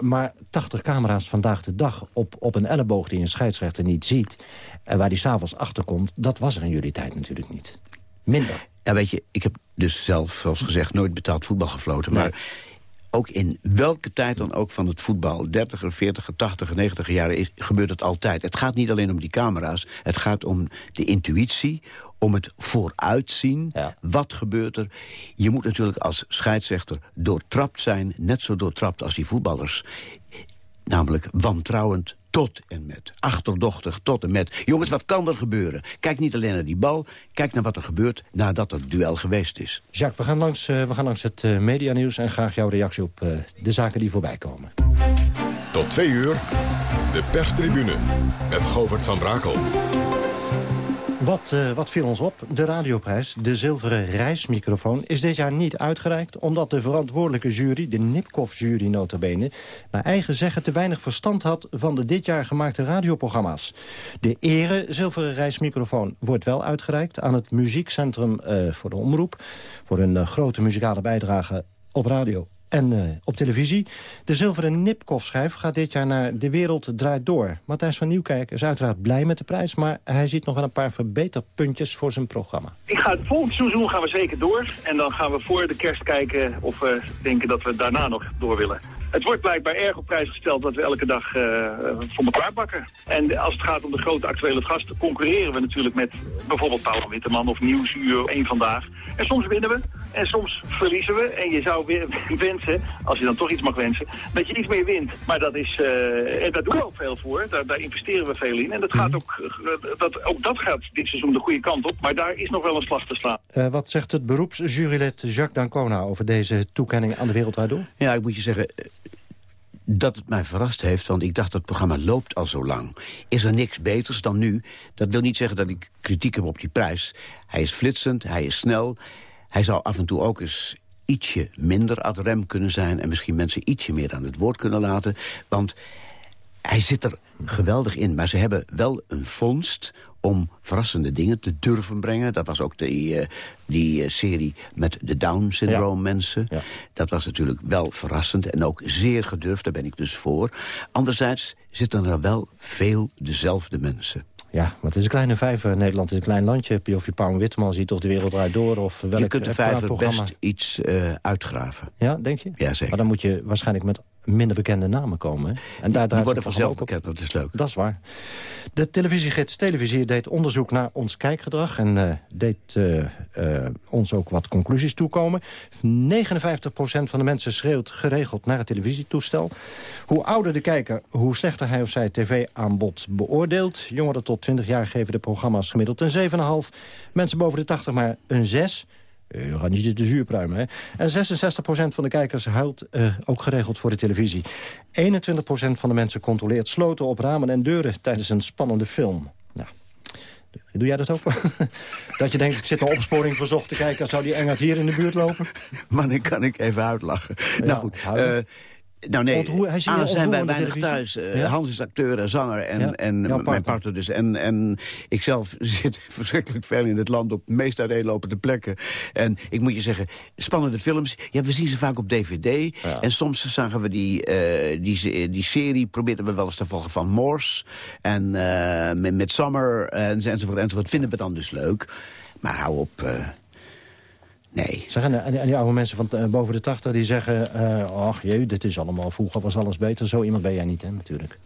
maar 80 camera's vandaag de dag op, op een elleboog die een scheidsrechter niet ziet... en waar die s'avonds achter komt, dat was er in jullie tijd natuurlijk niet. Minder. Ja, weet je, ik heb dus zelf, zoals gezegd, nooit betaald voetbal gefloten. Maar ook in welke tijd dan ook van het voetbal... 30er, 40er, 80er, 90er jaren is, gebeurt het altijd. Het gaat niet alleen om die camera's. Het gaat om de intuïtie, om het vooruitzien. Wat gebeurt er? Je moet natuurlijk als scheidsrechter doortrapt zijn. Net zo doortrapt als die voetballers. Namelijk wantrouwend tot en met. Achterdochtig tot en met. Jongens, wat kan er gebeuren? Kijk niet alleen naar die bal, kijk naar wat er gebeurt nadat het duel geweest is. Jacques, we gaan langs, eh, we gaan langs het uh, medianieuws... en graag jouw reactie op uh, de zaken die voorbij komen. Tot twee uur, de perstribune met Govert van Brakel. Wat, uh, wat viel ons op? De radioprijs, de zilveren reismicrofoon... is dit jaar niet uitgereikt omdat de verantwoordelijke jury... de Nipkoff-jury notabene... naar eigen zeggen te weinig verstand had... van de dit jaar gemaakte radioprogramma's. De ere zilveren reismicrofoon wordt wel uitgereikt... aan het Muziekcentrum uh, voor de Omroep... voor een uh, grote muzikale bijdrage op radio en uh, op televisie. De zilveren Nipkoff-schijf gaat dit jaar naar De Wereld Draait Door. Matthijs van Nieuwkerk is uiteraard blij met de prijs... maar hij ziet nog wel een paar verbeterpuntjes voor zijn programma. Ik ga volgend seizoen gaan we zeker door. En dan gaan we voor de kerst kijken of we denken dat we daarna nog door willen. Het wordt blijkbaar erg op prijs gesteld dat we elke dag uh, voor elkaar bakken. En als het gaat om de grote actuele gasten, concurreren we natuurlijk met bijvoorbeeld Paul Witteman of Nieuwsuur, één vandaag. En soms winnen we en soms verliezen we. En je zou weer wensen, als je dan toch iets mag wensen, dat je iets meer wint. Maar dat is, uh, en daar doen we ook veel voor. Daar, daar investeren we veel in. En dat, gaat ook, dat, ook dat gaat dit seizoen de goede kant op. Maar daar is nog wel een slag te slaan. Uh, wat zegt het beroepsjurylid Jacques Dancona over deze toekenning aan de Wereld Door? Ja, ik moet je zeggen dat het mij verrast heeft, want ik dacht dat het programma loopt al zo lang. Is er niks beters dan nu? Dat wil niet zeggen dat ik kritiek heb op die prijs. Hij is flitsend, hij is snel. Hij zou af en toe ook eens ietsje minder ad rem kunnen zijn... en misschien mensen ietsje meer aan het woord kunnen laten. Want hij zit er geweldig in, maar ze hebben wel een vondst om verrassende dingen te durven brengen. Dat was ook die, uh, die uh, serie met de Down-syndroom mensen. Ja. Dat was natuurlijk wel verrassend en ook zeer gedurfd. Daar ben ik dus voor. Anderzijds zitten er wel veel dezelfde mensen. Ja, maar het is een kleine vijver. Nederland is een klein landje. Of je Paul Witteman ziet of de wereld draait door. Of welk je kunt de vijver best iets uh, uitgraven. Ja, denk je? Ja, zeker. Maar dan moet je waarschijnlijk met minder bekende namen komen. Hè? En daar Die worden vanzelf bekend, dat is leuk. Dat is waar. De televisiegids Televisie deed onderzoek naar ons kijkgedrag... en uh, deed uh, uh, ons ook wat conclusies toekomen. 59% van de mensen schreeuwt geregeld naar het televisietoestel. Hoe ouder de kijker, hoe slechter hij of zij tv-aanbod beoordeelt. Jongeren tot 20 jaar geven de programma's gemiddeld een 7,5. Mensen boven de 80 maar een 6... Je gaat niet zitten zuurpruimen, hè? En 66% van de kijkers huilt uh, ook geregeld voor de televisie. 21% van de mensen controleert sloten op ramen en deuren... tijdens een spannende film. Nou, doe jij dat ook? dat je denkt, ik zit naar opsporing verzocht te kijken... zou die Engert hier in de buurt lopen? Maar dan kan ik even uitlachen. Ja, nou goed, nou nee, Ontroer, hij A, zijn wij weinig thuis. Ja? Hans is acteur en zanger en, ja? en mijn partner. partner dus. En, en ikzelf zit verschrikkelijk veel in het land op meest uiteenlopende plekken. En ik moet je zeggen, spannende films, ja, we zien ze vaak op dvd. En soms zagen we die, uh, die, die serie, probeerden we wel eens te volgen van Morse. En uh, met, met Summer en, enzovoort, enzovoort. Vinden we dan dus leuk. Maar hou op... Nee. Zeg, en, en, die oude mensen van uh, boven de 80 die zeggen... Uh, ach jee, dit is allemaal, vroeger was alles beter. Zo iemand ben jij niet, hè, natuurlijk.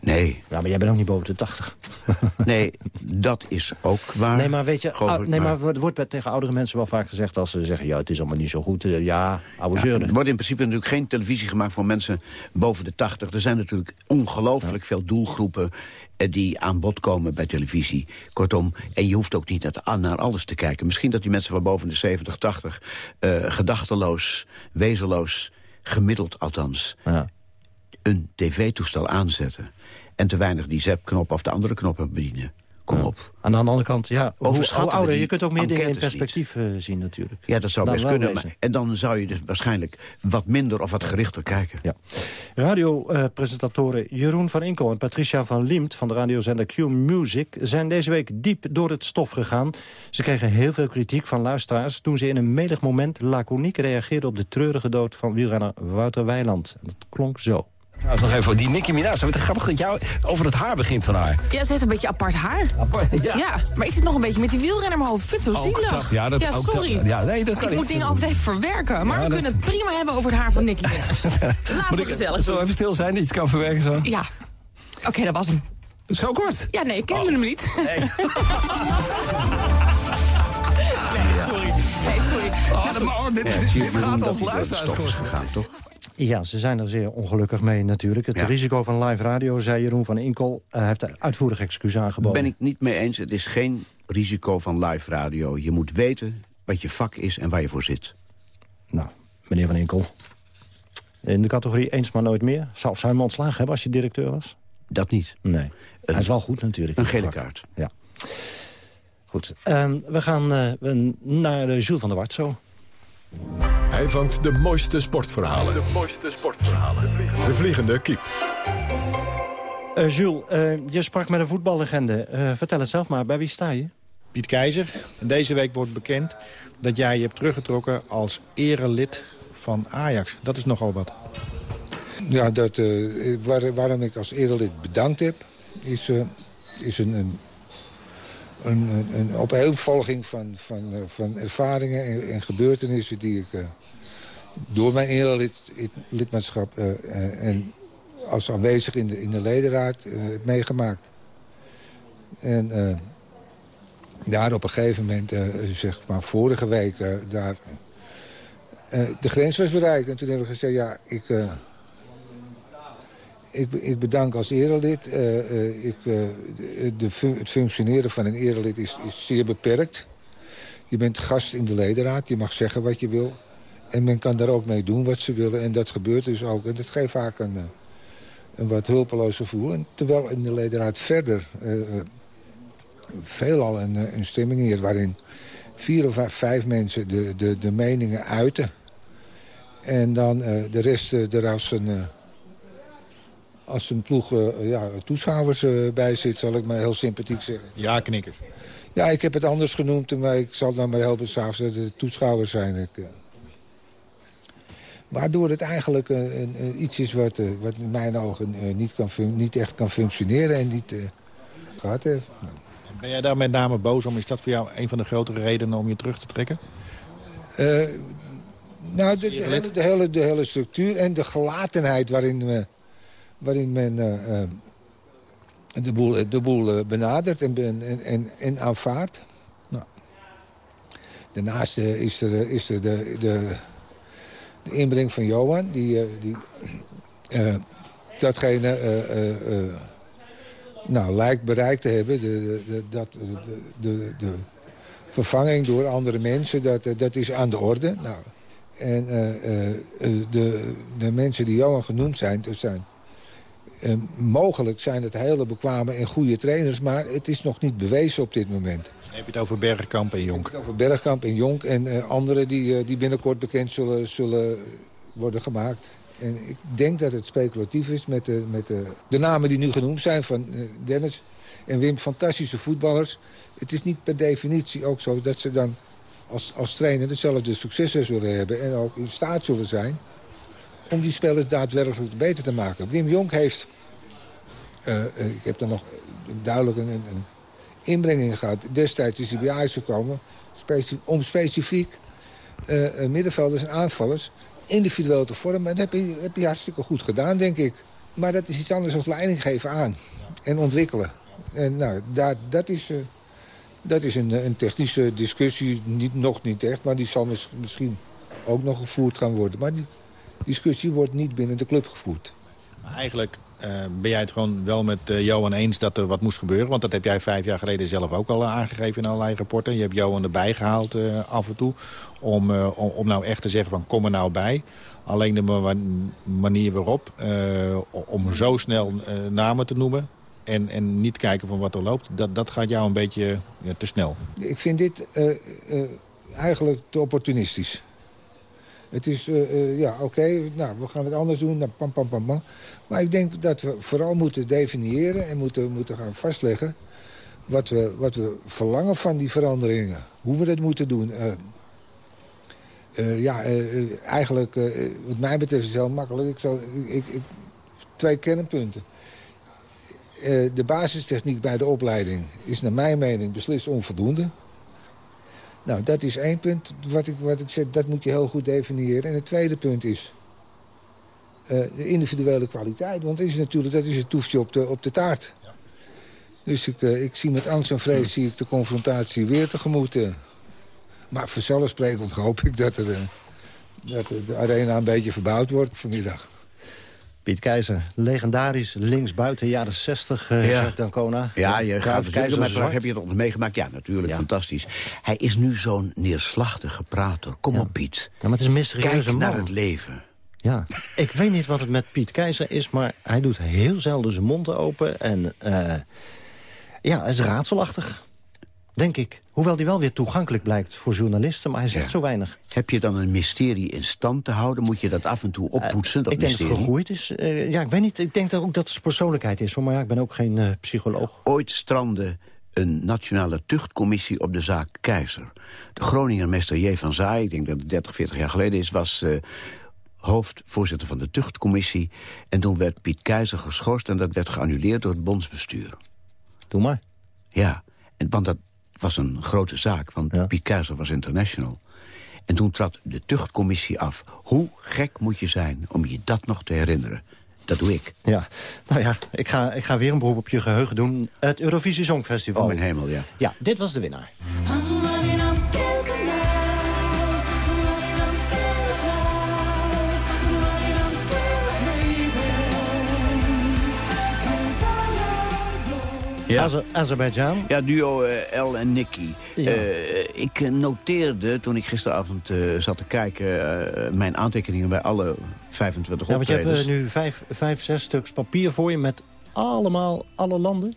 Nee. Ja, maar jij bent ook niet boven de 80. nee, dat is ook waar. Nee, maar weet je, ou, nee, maar het wordt tegen oudere mensen wel vaak gezegd... als ze zeggen, ja, het is allemaal niet zo goed. Uh, ja, oude ja, zeuren. Er wordt in principe natuurlijk geen televisie gemaakt voor mensen boven de 80. Er zijn natuurlijk ongelooflijk ja. veel doelgroepen die aan bod komen bij televisie. Kortom, en je hoeft ook niet naar, naar alles te kijken. Misschien dat die mensen van boven de 70, 80... Uh, gedachteloos, wezenloos, gemiddeld althans... Ja. een tv-toestel aanzetten... en te weinig die zepknop of de andere knoppen bedienen. Kom ja. op. Aan de andere kant, ja, hoe, ouder, je kunt ook meer dingen in perspectief uh, zien natuurlijk. Ja, dat zou best kunnen. Maar, en dan zou je dus waarschijnlijk wat minder of wat gerichter kijken. Ja. Radiopresentatoren Jeroen van Inkel en Patricia van Liemt... van de radiozender Q Music zijn deze week diep door het stof gegaan. Ze kregen heel veel kritiek van luisteraars... toen ze in een medig moment laconiek reageerden... op de treurige dood van wielrenner Wouter Weiland. En dat klonk zo. Nou, nog even die Nicki Minaj. Wat grappig dat jou over het haar begint van haar. Ja, ze heeft een beetje apart haar. Apart, ja. ja. maar ik zit nog een beetje met die wielrenner in mijn hoofd. Ik vind het zo zielig. Dat, ja, dat, ja, sorry. Dat, ja, nee, dat kan ik moet dingen altijd even verwerken. Maar ja, we dat... kunnen het prima hebben over het haar van Nicki Minaj. Laten we gezellig Zo even stil zijn, dat je het kan verwerken zo. Ja. Oké, okay, dat was hem. Zo kort? Ja, nee, ik kende oh. hem niet. Nee. nee, sorry. Nee, sorry. Oh, nou, maar, oh, dit, dit, dit gaat als luisteraars gegaan, toch? Ja, ze zijn er zeer ongelukkig mee natuurlijk. Het risico van live radio, zei Jeroen van Inkel... Uh, heeft uitvoerig excuus aangeboden. Ben ik niet mee eens. Het is geen risico van live radio. Je moet weten wat je vak is en waar je voor zit. Nou, meneer van Inkel. In de categorie eens maar nooit meer. Zou, zou je hem ontslagen hebben als je directeur was? Dat niet. Nee. Hij is wel goed natuurlijk. Een gele kaart. Ja. Goed. Uh, we gaan uh, naar uh, Jules van der Wart zo. Hij vangt de mooiste sportverhalen. De mooiste sportverhalen. De vliegende kiep. Uh, Jules, je sprak met een voetballegende. vertel het zelf maar, bij wie sta je? Piet Keizer. En deze week wordt bekend dat jij je hebt teruggetrokken als erelid van Ajax. Dat is nogal wat. Ja, dat, uh, waar, waarom ik als erelid bedankt heb... is, uh, is een, een, een, een opeenvolging van, van, uh, van ervaringen en, en, gebeurtenissen... die ik door mijn erelidmaatschap en als aanwezig in de, in de ledenraad heb meegemaakt. En daar op een gegeven moment, zeg maar vorige week... daar de grens was bereikt. En toen hebben we gezegd, ja, ik, ik, ik, bedank als erelid. Uh, ik, de, het functioneren van een erelid is, is, zeer beperkt. Je bent gast in de ledenraad, je mag zeggen wat je wil. En men kan daar ook mee doen wat ze willen. En dat gebeurt dus ook. En dat geeft vaak een, een wat hulpeloos gevoel. En terwijl in de ledenraad verder veelal een, een stemming hier... waarin vier of vijf mensen de, de, de meningen uiten en dan de rest uh, er als een, ploeg ja, toeschouwers bij zit, zal ik maar heel sympathiek zeggen. Ja, knikkers. Ja, ik heb het anders genoemd, maar ik zal dan maar helpen s'avonds dat de toeschouwers zijn. Ik, waardoor het eigenlijk een, een, iets is wat, wat in mijn ogen niet, kan niet echt kan functioneren en niet gehad heeft. Nou. Ben jij daar met name boos om? Is dat voor jou een van de grotere redenen om je terug te trekken? Nou, de, de, hele, de hele structuur en de gelatenheid waarin, uh, waarin men uh, uh, de boel, de boel benadert en, en, en, en aanvaardt. Nou. Daarnaast is er, is er de, de, de inbreng van Johan, die, die datgene nou, lijkt bereikt te hebben. De, de, dat, de, de, de vervanging door andere mensen, dat, dat is aan de orde. Nou, en de, de mensen die Johan genoemd zijn, dat zijn uh, mogelijk zijn het hele bekwame en goede trainers... maar het is nog niet bewezen op dit moment. Dan heb je het over Bergkamp en Jonk? over Bergkamp en Jonk en anderen die, die binnenkort bekend zullen, zullen worden gemaakt. En ik denk dat het speculatief is met de, met de, de namen die nu genoemd zijn... van Dennis en Wim, fantastische voetballers. Het is niet per definitie ook zo dat ze dan als, als trainer dezelfde successen zullen hebben... en ook in staat zullen zijn om die spelers daadwerkelijk beter te maken. Wim Jonk heeft, uh, ik heb daar nog duidelijk een, een inbreng in gehad... destijds is hij bij Ajax gekomen om specifiek uh, middenvelders en aanvallers individueel te vormen. En dat heb je, heb je hartstikke goed gedaan, denk ik. Maar dat is iets anders dan leiding geven aan en ontwikkelen. En nou, daar, dat is... Dat is een, een technische discussie, niet, nog niet echt... maar die zal misschien ook nog gevoerd gaan worden. Maar die discussie wordt niet binnen de club gevoerd. Maar eigenlijk uh, ben jij het gewoon wel met uh, Johan eens dat er wat moest gebeuren? Want dat heb jij vijf jaar geleden zelf ook al aangegeven in allerlei rapporten. Je hebt Johan erbij gehaald uh, af en toe om, om, om, nou echt te zeggen van kom er nou bij. Alleen de manier waarop, om zo snel namen te noemen en, en niet kijken van wat er loopt, dat, dat gaat jou een beetje ja, te snel. Ik vind dit eigenlijk te opportunistisch. Het is, uh, ja, oké, nou, we gaan het anders doen. Pam, pam, pam, pam. Maar ik denk dat we vooral moeten definiëren en moeten, moeten gaan vastleggen... Wat we, wat we verlangen van die veranderingen. Hoe we dat moeten doen. ja, eigenlijk, wat mij betreft is het heel makkelijk. Ik zou, ik, ik, twee kernpunten. De basistechniek bij de opleiding is naar mijn mening beslist onvoldoende. Nou, dat is één punt wat ik, wat ik zeg, dat moet je heel goed definiëren. En het tweede punt is uh, de individuele kwaliteit. Want dat is natuurlijk dat is het toefje op de, op de taart. Ja. Dus ik, uh, ik zie met angst en vrees zie ik de confrontatie weer tegemoet. maar vanzelfsprekend hoop ik dat er, dat de arena een beetje verbouwd wordt vanmiddag. Piet Keizer, legendarisch linksbuiten, jaren 60, uh, Ja. Jacques D'Ancona. Ja, je gaat Keizer maar heb je dat nog meegemaakt? Ja, natuurlijk, fantastisch. Hij is nu zo'n neerslachtige prater. Kom op, Piet. Ja, maar het is een mysterieuze Kijk naar het leven. Ja, ik weet niet wat het met Piet Keizer is, maar hij doet heel zelden zijn mond open. En eh, ja, hij is raadselachtig, denk ik. Hoewel hij wel weer toegankelijk blijkt voor journalisten, maar hij zegt Ja. zo weinig. Heb je dan een mysterie in stand te houden? Moet je dat af en toe oppoetsen, dat ik denk dat het gegroeid is. Eh, ja, ik weet niet, ik denk dat ook dat het persoonlijkheid is. hoor, Maar ja, ik ben ook geen eh, psycholoog. Ooit strandde een nationale tuchtcommissie op de zaak Keizer. De Groninger meester J. van Zaai, ik denk dat het 30, 40 jaar geleden is... was eh, hoofdvoorzitter van de tuchtcommissie. En toen werd Piet Keizer geschorst en dat werd geannuleerd door het bondsbestuur. Doe maar. Ja, en, want dat was een grote zaak, want Piet Keizer was international. En toen trad de tuchtcommissie af. Hoe gek moet je zijn om je dat nog te herinneren? Dat doe ik. Ja, nou ja, ik ga, ik ga weer een beroep op je geheugen doen. Het Eurovisie Songfestival. Oh, mijn hemel, ja. Ja, dit was de winnaar. Ja. Azer- Azerbeidzjan. Ja, duo eh, El en Nicky. Ja. Eh, ik eh, noteerde, toen ik gisteravond zat te kijken... mijn aantekeningen bij alle 25 Ja, want je hebt optredens. nu vijf, vijf, zes stuks papier voor je met allemaal alle landen.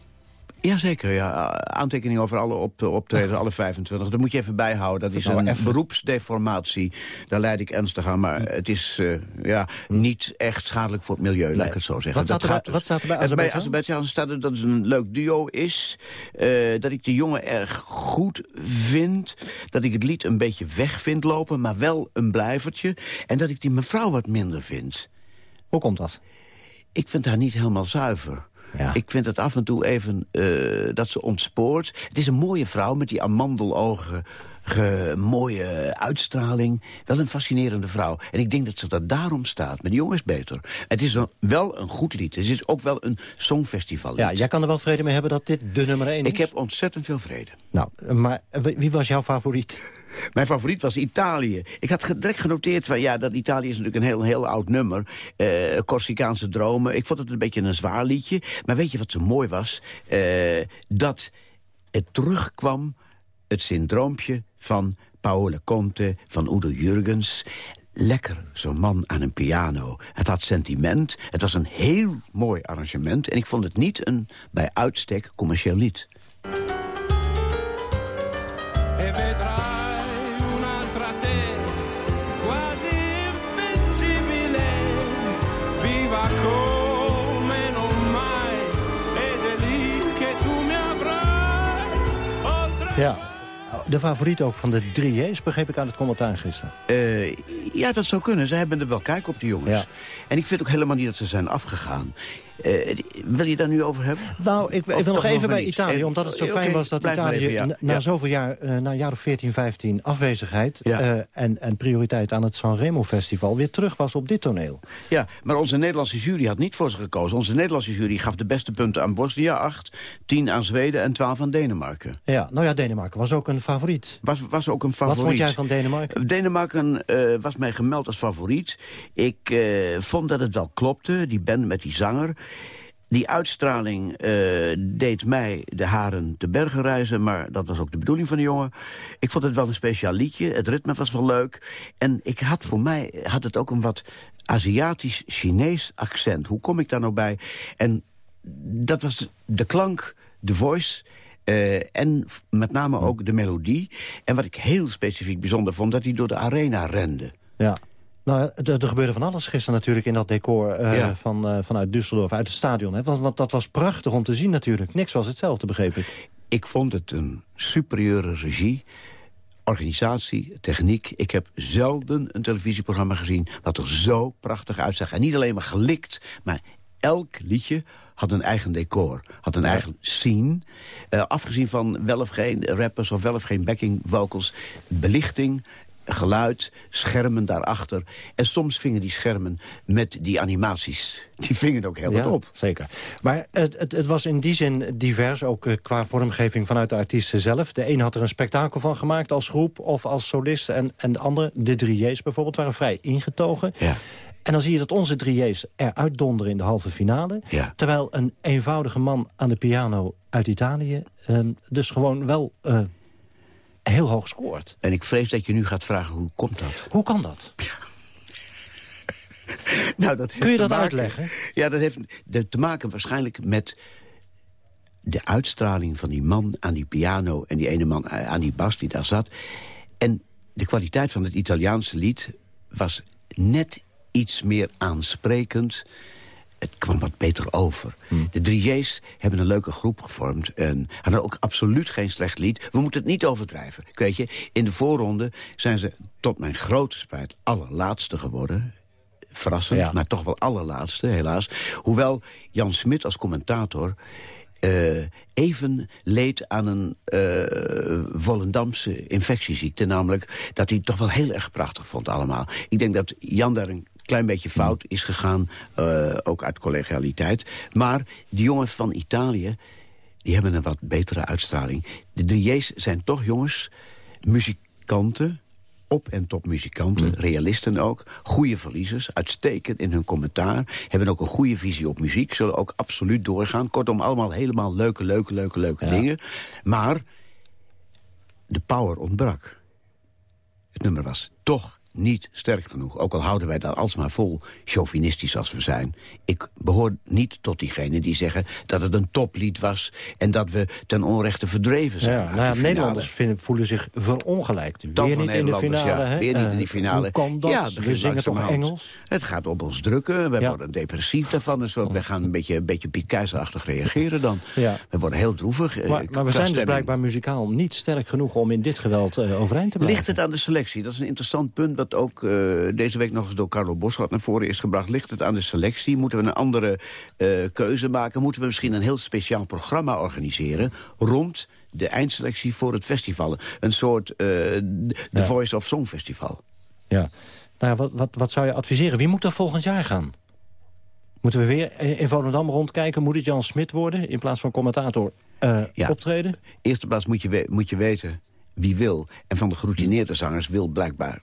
Jazeker, ja. Aantekeningen over alle op, optredens, alle 25. Dat moet je even bijhouden. Dat is een beroepsdeformatie. Daar leid ik ernstig aan. Maar het is eh, ja, niet echt schadelijk voor het milieu, laat ik het zo zeggen. Wat staat er bij- wat staat er bij Azerbeidzjan? Azerbeidzjan staat er dat het een leuk duo is. eh, dat ik de jongen erg goed vind. Dat ik het lied een beetje weg vind lopen, maar wel een blijvertje. En dat ik die mevrouw wat minder vind. Hoe komt dat? Ik vind haar niet helemaal zuiver. Ik vind het af en toe even eh, dat ze ontspoort. Het is een mooie vrouw met die amandelogen, ge- mooie uitstraling. Wel een fascinerende vrouw. En ik denk dat ze dat daarom staat. Maar die jongen is beter. Het is wel een goed lied. Het is ook wel een songfestival Ja, jij kan er wel vrede mee hebben dat dit de nummer één is. Ik heb ontzettend veel vrede. Nou, maar wie was jouw favoriet? Mijn favoriet was Italië. Ik had direct genoteerd van ja, dat Italië is natuurlijk een heel, heel oud nummer. Eh Corsicaanse dromen. Ik vond het een beetje een zwaar liedje. Maar weet je wat zo mooi was? Eh, dat het terugkwam, het syndroompje van Paolo Conte, van Udo Jurgens. Lekker, zo'n man aan een piano. Het had sentiment. Het was een heel mooi arrangement. En ik vond het niet een bij uitstek commercieel lied. Oltre Ja, de favoriet ook van de drie begreep ik aan het commentaar gisteren. Eh, ja, dat zou kunnen. Ze hebben er wel kijk op, die jongens. Ja. En ik vind ook helemaal niet dat ze zijn afgegaan. Eh, wil je daar nu over hebben? Nou, ik, wil nog even bij? Italië, Eh, omdat het zo oké, fijn was dat Italië even, ja. na, na Ja. zoveel jaar, eh, na een jaar of 14, 15 afwezigheid... Ja. eh, en, en prioriteit aan het Sanremo-festival weer terug was op dit toneel. Ja, maar onze Nederlandse jury had niet voor ze gekozen. Onze Nederlandse jury gaf de beste punten aan Bosnië, 8, 10 aan Zweden en 12 aan Denemarken. Ja, nou ja, Denemarken was ook een favoriet. Was, was ook een favoriet. Wat vond jij van Denemarken? Denemarken eh, was mij gemeld als favoriet. Ik eh, vond dat het wel klopte, die band met die zanger. Die uitstraling eh, deed mij de haren te bergen reizen... maar dat was ook de bedoeling van de jongen. Ik vond het wel een speciaal liedje, het ritme was wel leuk. En ik had voor mij had het ook een wat Aziatisch-Chinees accent. Hoe kom ik daar nou bij? En dat was de klank, de voice... eh, en met name ook de melodie. En wat ik heel specifiek bijzonder vond... dat hij door de arena rende. Ja. Nou, er, er gebeurde van alles gisteren natuurlijk in dat decor eh, Ja. van, eh, vanuit Düsseldorf, uit het stadion. Hè? Want, want dat was prachtig om te zien natuurlijk. Niks was hetzelfde, begreep ik. Ik vond het een superieure regie, organisatie, techniek. Ik heb zelden een televisieprogramma gezien dat er zo prachtig uitzag. En niet alleen maar gelikt, maar elk liedje had een eigen decor, had een eigen scene. Eh, afgezien van wel of geen rappers of wel of geen backing vocals, belichting... geluid, schermen daarachter. En soms vingen die schermen met die animaties, die vingen ook heel wat op. zeker. Maar het, het, het, was in die zin divers, ook eh, qua vormgeving vanuit de artiesten zelf. De een had er een spektakel van gemaakt als groep of als solist. En, en de andere, de drieërs bijvoorbeeld, waren vrij ingetogen. Ja. En dan zie je dat onze drieërs eruit donderen in de halve finale. Terwijl een eenvoudige man aan de piano uit Italië... Ehm, dus gewoon wel uh, heel hoog scoort. En ik vrees dat je nu gaat vragen, hoe komt dat? Hoe kan dat? nou, dat Kun je dat uitleggen? Ja, dat heeft te maken waarschijnlijk met de uitstraling van die man aan die piano... en die ene man aan die bas die daar zat. En de kwaliteit van het Italiaanse lied was net iets meer aansprekend. Het kwam wat beter over. Hmm. De drie J's hebben een leuke groep gevormd. En hadden ook absoluut geen slecht lied. We moeten het niet overdrijven. Weet je, in de voorronde zijn ze tot mijn grote spijt allerlaatste geworden verrassend, maar toch wel allerlaatste, helaas. Hoewel Jan Smit als commentator uh, even leed aan een uh, Volendamse infectieziekte. Namelijk dat hij het toch wel heel erg prachtig vond allemaal. Ik denk dat Jan daar een klein beetje fout is gegaan, uh, ook uit collegialiteit. Maar die jongens van Italië, die hebben een wat betere uitstraling. De drieërs zijn toch jongens, muzikanten op- en topmuzikanten, realisten ook. Goede verliezers, uitstekend in hun commentaar. Hebben ook een goede visie op muziek, zullen ook absoluut doorgaan. Kortom, allemaal helemaal leuke, leuke, leuke, leuke dingen. Maar de power ontbrak. Het nummer was toch niet sterk genoeg. Ook al houden wij dat alsmaar vol, chauvinistisch als we zijn. Ik behoor niet tot diegenen die zeggen dat het een toplied was... en dat we ten onrechte verdreven zijn. Ja, nou Nederlanders vinden, voelen zich verongelijkt. Weer niet in de finale. Ja, weer niet in Uh, finale. kan dat? Ja, we zingen toch Engels? Het gaat op ons drukken. We Ja. worden depressief daarvan. Dus we gaan een beetje, een beetje Piet Keizerachtig reageren dan. Ja. We worden heel droevig. eh, Maar, maar we zijn dus blijkbaar muzikaal niet sterk genoeg... om in dit geweld eh, overeind te blijven. Ligt het aan de selectie? Dat is een interessant punt dat ook eh, deze week nog eens door Carlo Boschot naar voren is gebracht. Ligt het aan de selectie? Moeten we een andere eh, keuze maken? Moeten we misschien een heel speciaal programma organiseren rond de eindselectie voor het festival? Een soort eh, The Ja. Voice of Song Festival. Ja. Nou wat, wat, wat zou je adviseren? Wie moet er volgend jaar gaan? Moeten we weer in Volendam rondkijken? Moet het Jan Smit worden in plaats van commentator eh, Ja. optreden? Eerste plaats moet je, moet je weten wie wil. En van de geroutineerde zangers wil blijkbaar,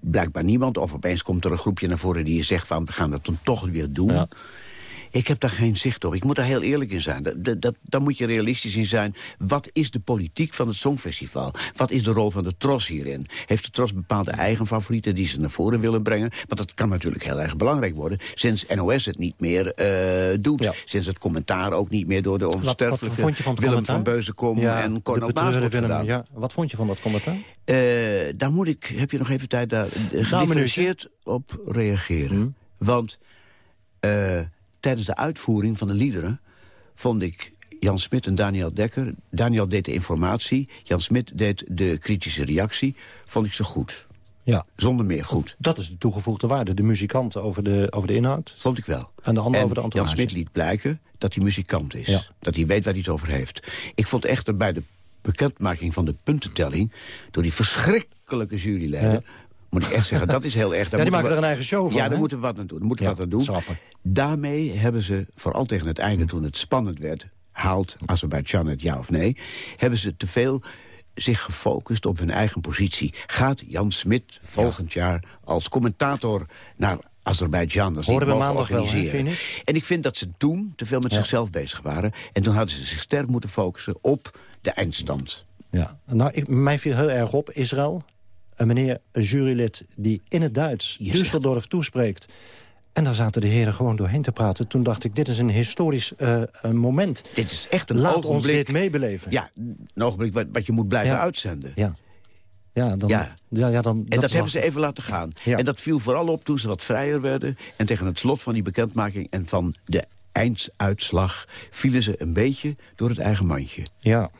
blijkbaar niemand. Of opeens komt er een groepje naar voren die je zegt van... we gaan dat dan toch weer doen. Ik heb daar geen zicht op. Ik moet daar heel eerlijk in zijn. Dat, dat, daar moet je realistisch in zijn. Wat is de politiek van het Songfestival? Wat is de rol van de Tros hierin? Heeft de Tros bepaalde eigen favorieten die ze naar voren willen brengen? Want dat kan natuurlijk heel erg belangrijk worden. Sinds NOS het niet meer eh, doet. Sinds het commentaar ook niet meer door de wat onsterfelijke je van Willem commentaar? van Beuzenkom Ja, en Cornel wordt Willem, ja. Wat vond je van dat commentaar? Eh, daar moet ik, heb je nog even tijd, daar gedifferentieerd op reageren. Want eh, tijdens de uitvoering van de liederen vond ik Jan Smit en Daniel Dekker... Daniel deed de informatie, Jan Smit deed de kritische reactie... vond ik ze goed. Ja. Zonder meer goed. Dat is de toegevoegde waarde. De muzikanten over de, over de inhoud. Vond ik wel. En de ander En over de Jan entourage. Smit liet blijken dat hij muzikant is. Ja. Dat hij weet waar hij het over heeft. Ik vond echter bij de bekendmaking van de puntentelling... door die verschrikkelijke juryleden... Ja. Moet ik echt zeggen, dat is heel erg. Daar Ja, die maken we- er een eigen show van, Ja, daar moeten we wat aan doen. Daar moeten we Ja, wat aan doen. Daarmee hebben ze, vooral tegen het einde toen het spannend werd... haalt Azerbeidzjan het ja of nee... hebben ze te veel zich gefocust op hun eigen positie. Gaat Jan Smit volgend jaar als commentator naar Azerbeidzjan... die Hoorden we maandag wel, hè, vind ik? En ik vind dat ze toen te veel met Ja. zichzelf bezig waren. En toen hadden ze zich sterk moeten focussen op de eindstand. Ja. Nou, ik, mij viel heel erg op, Israël. Een meneer, een jurylid die in het Duits Düsseldorf toespreekt. En daar zaten de heren gewoon doorheen te praten. Toen dacht ik, dit is een historisch eh, moment. Dit is echt een Laat ogenblik. ons dit meebeleven. Ja, een ogenblik wat, wat je moet blijven Ja. uitzenden. Ja. Ja, dan, Ja. ja. Ja, dan, En dat, hebben ze even laten gaan. Ja. En dat viel vooral op toen ze wat vrijer werden. En tegen het slot van die bekendmaking en van de eindsuitslag... vielen ze een beetje door het eigen mandje. Ja.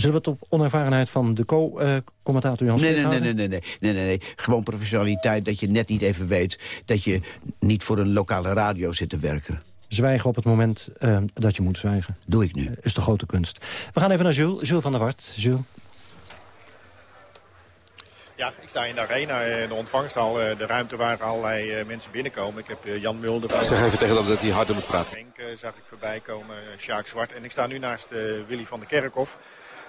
Zullen we het op onervarenheid van de co-commentator Jan Nee, nee, nee, nee, nee, nee, nee, nee, nee. Gewoon professionaliteit, dat je net niet even weet... dat je niet voor een lokale radio zit te werken. Zwijgen op het moment eh, dat je moet zwijgen. Doe ik nu. Is de grote kunst. We gaan even naar Jules, Jules van der Wart. Jules. Ja, ik sta in de arena, in de ontvangsthal, de ruimte waar allerlei mensen binnenkomen. Ik heb Jan Mulder. Zeg even tegen dat dat hij harder moet praten. Henk zag ik voorbij komen, Sjaak Zwart. En ik sta nu naast Willy van der Kerkhof.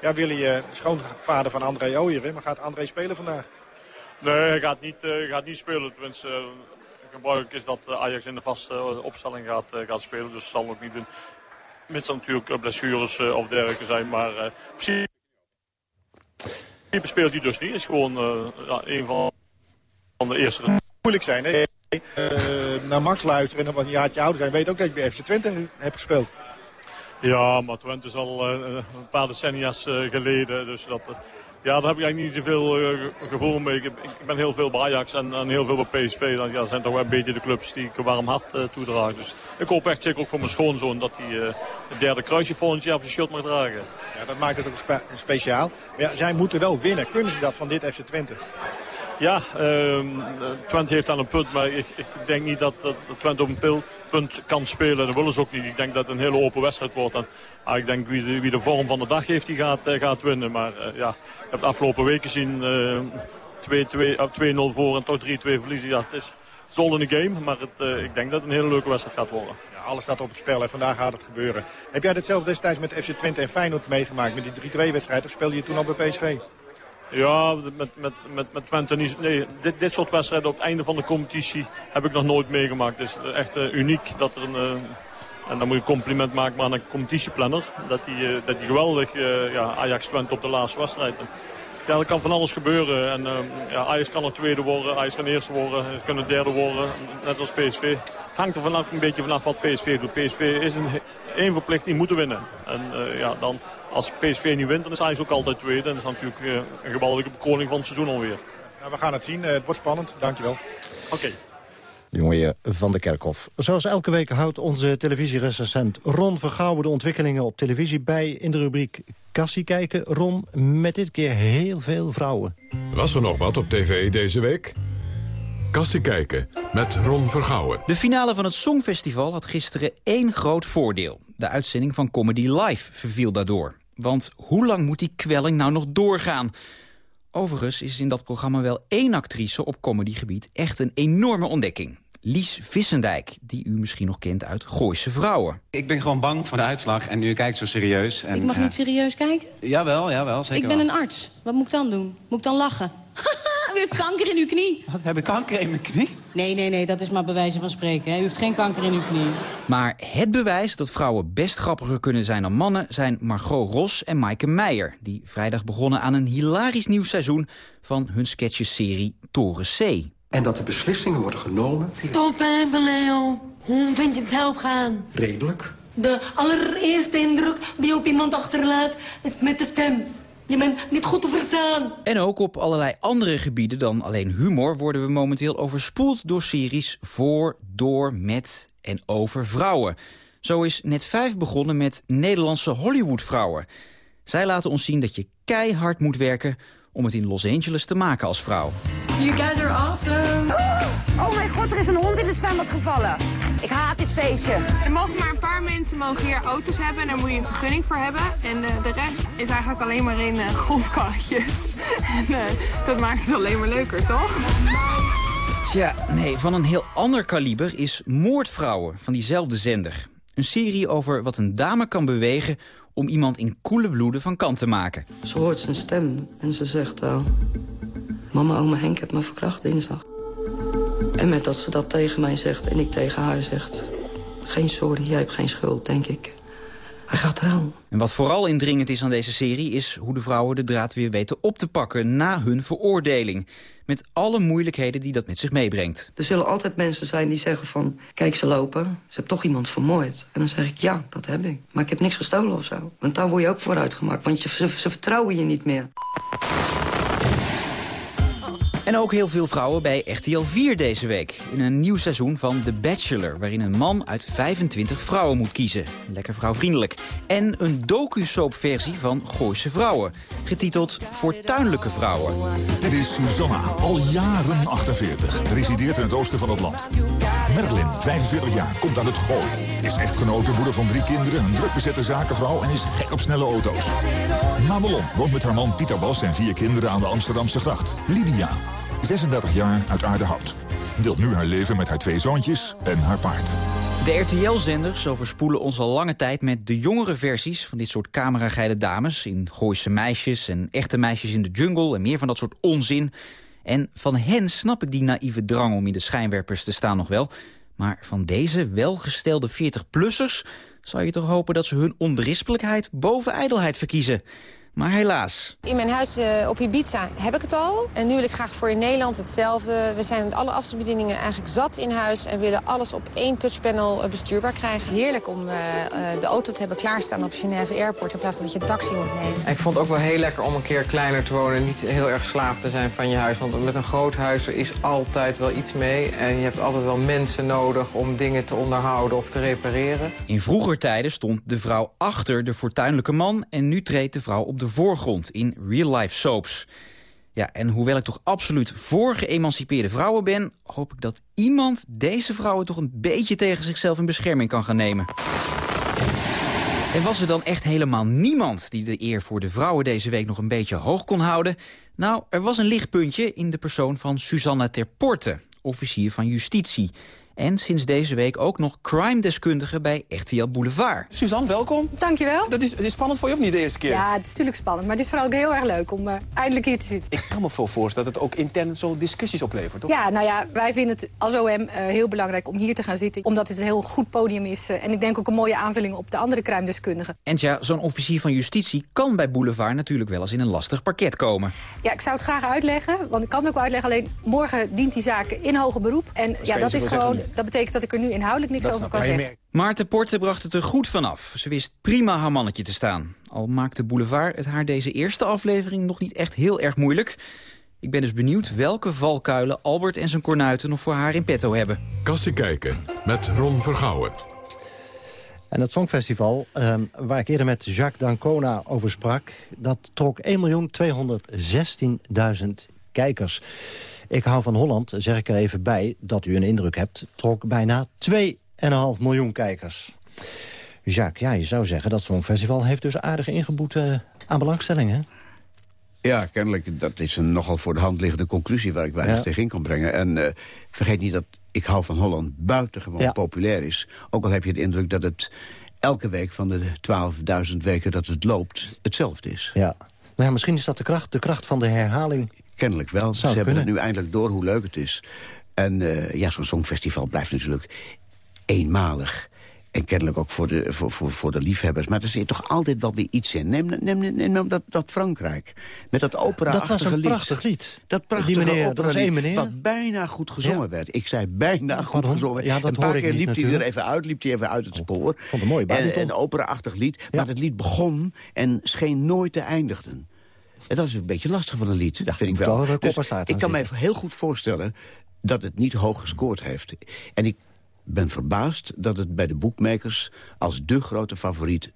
Ja, Willy, schoonvader van André Ooyeren. Maar gaat André spelen vandaag? Nee, hij gaat niet, gaat niet spelen. Tenminste, gebruikelijk is dat Ajax in de vaste opstelling gaat, gaat spelen. Dus dat zal ook niet doen. Mits natuurlijk blessures of dergelijke zijn. Maar uh, precies speelt hij dus niet. Is gewoon uh, ja, een van, van de eerste. Moeilijk zijn, hè? Uh, naar Max luisteren en wat een jaartje ouder zijn. Weet ook dat ik bij FC Twente heb gespeeld. Ja, maar Twente is al een paar decennia's geleden. Dus dat, ja, daar heb ik eigenlijk niet zoveel gevoel mee. Ik, ik, ben heel veel bij Ajax en, en heel veel bij PSV. Dat ja, zijn toch wel een beetje de clubs die ik een warm hart toedraag. Dus ik hoop echt zeker ook voor mijn schoonzoon dat hij het derde kruisje volgend jaar op zijn shirt mag dragen. Ja, dat maakt het ook spe speciaal. Maar ja, zij moeten wel winnen. Kunnen ze dat van dit FC Twente? Ja, uh, Twente heeft aan een punt, maar ik, ik denk niet dat, dat Twente op een punt kan spelen. Dat willen ze ook niet. Ik denk dat het een hele open wedstrijd wordt. En, ah, ik denk wie de, vorm van de dag heeft, die gaat, uh, gaat winnen. Maar uh, ja, ik heb de afgelopen weken gezien uh, 2-0 voor en toch 3-2 verliezen. Ja, het is zol in de game, maar het, ik denk dat het een hele leuke wedstrijd gaat worden. Ja, alles staat op het spel en vandaag gaat het gebeuren. Heb jij ditzelfde destijds met FC Twente en Feyenoord meegemaakt? Met die 3-2-wedstrijd, of speelde je toen al bij PSV? Ja, met, met, met, met Twente niet. Nee, dit, dit soort wedstrijden op het einde van de competitie heb ik nog nooit meegemaakt. Het is echt uh, uniek dat er een... Uh, en dan moet je compliment maken aan een competitieplanner. Dat hij uh, dat die geweldig ja, Ajax Twente op de laatste wedstrijd. Ja, er kan van alles gebeuren. En ja, Ajax kan er tweede worden, Ajax kan eerste worden, Ajax kan derde worden. Net als PSV. Het hangt er vanaf een beetje vanaf wat PSV doet. PSV is een één verplichting moeten winnen. En ja, dan, als PSV niet wint, dan is Ajax ook altijd tweede. En dat is natuurlijk uh, een geweldige bekroning van het seizoen alweer. Nou, we gaan het zien. Uh, het wordt spannend. Dankjewel. Oké. Okay. Jongeheer Van der Kerkhof. Zoals elke week houdt onze televisierecensent Ron Vergouwen... de ontwikkelingen op televisie bij in de rubriek Kassie kijken. Ron, met dit keer heel veel vrouwen. Was er nog wat op tv deze week? Kassie kijken met Ron Vergouwen. De finale van het Songfestival had gisteren één groot voordeel. De uitzending van Comedy Live verviel daardoor. Want hoe lang moet die kwelling nou nog doorgaan? Overigens is in dat programma wel één actrice op comedygebied echt een enorme ontdekking. Lies Vissendijk, die u misschien nog kent uit Gooise Vrouwen. Ik ben gewoon bang voor de uitslag en u kijkt zo serieus. En, ik mag niet serieus kijken? Jawel, jawel, zeker Ik ben wel. een arts. Wat moet ik dan doen? Moet ik dan lachen? u heeft kanker in uw knie. Wat, heb ik kanker in mijn knie? Nee, nee, nee, dat is maar bewijzen van spreken. Hè. U heeft geen kanker in uw knie. Maar het bewijs dat vrouwen best grappiger kunnen zijn dan mannen... zijn Margot Ros en Maaike Meijer... die vrijdag begonnen aan een hilarisch nieuw seizoen... van hun sketchesserie Toren C. En dat de beslissingen worden genomen... Stop even, Leo. Hoe vind je het zelf gaan? Redelijk. De allereerste indruk die op iemand achterlaat is met de stem. Je bent niet goed te verstaan. En ook op allerlei andere gebieden dan alleen humor... worden we momenteel overspoeld door series voor, door, met en over vrouwen. Zo is Net 5 begonnen met Nederlandse Hollywoodvrouwen. Zij laten ons zien dat je keihard moet werken... om het in Los Angeles te maken als vrouw. You guys are awesome. Oh mijn god, er is een hond in het zwembad gevallen. Ik haat dit feestje. Er mogen maar een paar mensen mogen hier auto's hebben en daar moet je een vergunning voor hebben. En uh, de rest is eigenlijk alleen maar in uh, golfkarretjes. en uh, dat maakt het alleen maar leuker, toch? Tja, nee, van een heel ander kaliber is Moordvrouwen van diezelfde zender. Een serie over wat een dame kan bewegen om iemand in koele bloeden van kant te maken. Ze hoort zijn stem en ze zegt... Uh, Mama, oma Henk heeft me verkracht dinsdag. En met dat ze dat tegen mij zegt en ik tegen haar zegt... geen sorry, jij hebt geen schuld, denk ik. Hij gaat eraan. En wat vooral indringend is aan deze serie... is hoe de vrouwen de draad weer weten op te pakken na hun veroordeling. Met alle moeilijkheden die dat met zich meebrengt. Er zullen altijd mensen zijn die zeggen van... kijk, ze lopen, ze hebben toch iemand vermoord. En dan zeg ik, ja, dat heb ik. Maar ik heb niks gestolen of zo. Want daar word je ook vooruit gemaakt, want je, ze vertrouwen je niet meer. En ook heel veel vrouwen bij RTL 4 deze week. In een nieuw seizoen van The Bachelor... waarin een man uit 25 vrouwen moet kiezen. Lekker vrouwvriendelijk. En een docu-soap-versie van Gooise Vrouwen. Getiteld Fortuinlijke Vrouwen. Dit is Susanna, al jaren 48. Resideert in het oosten van het land. Merlin, 45 jaar, komt uit het Gooi. Is echtgenote, moeder van drie kinderen, een druk bezette zakenvrouw... en is gek op snelle auto's. Mamelon woont met haar man Pieter Bos en vier kinderen aan de Amsterdamse gracht. Lydia, 36 jaar uit Aardehout. Deelt nu haar leven met haar twee zoontjes en haar paard. De RTL-zenders overspoelen ons al lange tijd met de jongere versies van dit soort camerageile dames. In Gooise meisjes en echte meisjes in de jungle en meer van dat soort onzin. En van hen snap ik die naïeve drang om in de schijnwerpers te staan nog wel. Maar van deze welgestelde 40-plussers zou je toch hopen dat ze hun onberispelijkheid boven ijdelheid verkiezen. Maar helaas. In mijn huis uh, op Ibiza heb ik het al. En nu wil ik graag voor in Nederland hetzelfde. We zijn met alle afstandsbedieningen eigenlijk zat in huis... en willen alles op één touchpanel bestuurbaar krijgen. Heerlijk om uh, de auto te hebben klaarstaan op Genève Airport... in plaats van dat je een taxi moet nemen. Ik vond het ook wel heel lekker om een keer kleiner te wonen... en niet heel erg slaaf te zijn van je huis. Want met een groot huis er is altijd wel iets mee. En je hebt altijd wel mensen nodig om dingen te onderhouden of te repareren. In vroeger tijden stond de vrouw achter de fortuinlijke man... en nu treedt de vrouw op de voorgrond in real-life soaps. Ja, en hoewel ik toch absoluut voor geëmancipeerde vrouwen ben... hoop ik dat iemand deze vrouwen toch een beetje tegen zichzelf in bescherming kan gaan nemen. En was er dan echt helemaal niemand die de eer voor de vrouwen deze week nog een beetje hoog kon houden? Nou, er was een lichtpuntje in de persoon van Susanna Terporte, officier van justitie. En sinds deze week ook nog crime-deskundige bij RTL Boulevard. Suzanne, welkom. Dankjewel. Dat is, het is spannend voor je of niet de eerste keer? Ja, het is natuurlijk spannend. Maar het is vooral ook heel erg leuk om uh, eindelijk hier te zitten. Ik kan me veel voorstellen dat het ook intern zo discussies oplevert, toch? Ja, nou ja, wij vinden het als OM uh, heel belangrijk om hier te gaan zitten. Omdat het een heel goed podium is. Uh, en ik denk ook een mooie aanvulling op de andere crime-deskundigen. En ja, zo'n officier van justitie kan bij Boulevard natuurlijk wel eens in een lastig parket komen. Ja, ik zou het graag uitleggen. Want ik kan het ook wel uitleggen. Alleen morgen dient die zaak in hoger beroep. En ja, dat is gewoon... Dat betekent dat ik er nu inhoudelijk niks over kan zeggen. Maarten Porte bracht het er goed vanaf. Ze wist prima haar mannetje te staan. Al maakte Boulevard het haar deze eerste aflevering nog niet echt heel erg moeilijk. Ik ben dus benieuwd welke valkuilen Albert en zijn kornuiten nog voor haar in petto hebben. Kassie kijken met Ron Vergouwen. En het Songfestival, eh, waar ik eerder met Jacques Dancona over sprak... dat trok 1.216.000 kijkers. Ik hou van Holland, zeg ik er even bij, dat u een indruk hebt... trok bijna 2,5 miljoen kijkers. Jacques, ja, je zou zeggen dat zo'n festival heeft dus aardig ingeboet uh, aan belangstelling, hè? Ja, kennelijk. Dat is een nogal voor de hand liggende conclusie... waar ik weinig ja. tegen in kan brengen. En uh, vergeet niet dat Ik hou van Holland buitengewoon ja. populair is. Ook al heb je de indruk dat het elke week van de 12.000 weken dat het loopt... hetzelfde is. Ja. Nou ja, misschien is dat de kracht, de kracht van de herhaling Kennelijk wel. Ze hebben kunnen. het nu eindelijk door hoe leuk het is. En uh, ja, zo'n songfestival blijft natuurlijk eenmalig. En kennelijk ook voor de, voor, voor, voor de liefhebbers. Maar er zit toch altijd wel weer iets in. Neem, neem, neem, dat, dat Frankrijk. Met dat opera-achtige Dat was een lied. prachtig lied. Dat prachtige Die meneer, opera dat meneer. Wat bijna goed gezongen Ja. werd. Ik zei bijna goed gezongen. Ja, dat een paar keer liep hij er even uit. Liep hij even uit het spoor. vond het mooi, En, bariton. een opera-achtig lied. Maar het lied begon en scheen nooit te eindigen. En dat is een beetje lastig van een lied, vind ik wel. Dus ik kan me zitten. heel goed voorstellen dat het niet hoog gescoord heeft. En ik ben verbaasd dat het bij de boekmakers... als de grote favoriet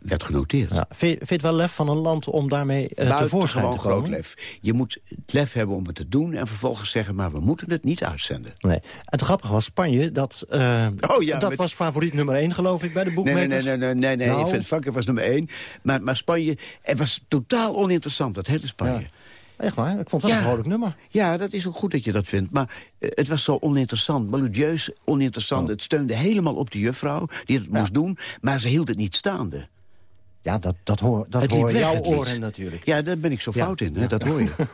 werd genoteerd. Ja, vind, je- het wel lef van een land om daarmee tevoorschijn te komen? groot lef. Je moet het lef hebben om het te doen... en vervolgens zeggen, maar we moeten het niet uitzenden. Nee. Het grappige was Spanje, dat, eh, Oh ja, dat met- was favoriet nummer 1 geloof ik bij de Nee, nee, boekmakers. nee, nee, nee, nee, nee. Nou, Ik vind Frankrijk was nummer één. Maar, maar Spanje, het was totaal oninteressant, dat hele Spanje. Echt waar? Ik vond het wel een vrolijk nummer. Ja, dat is ook goed dat je dat vindt. Maar eh, het was zo oninteressant, melodieus oninteressant. Het steunde helemaal op de juffrouw die het moest doen. Maar ze hield het niet staande. Ja, dat, dat hoor, dat Het hoor weg, jouw oren natuurlijk. Ja, daar ben ik zo Ja. fout in, hè? Ja. dat hoor je.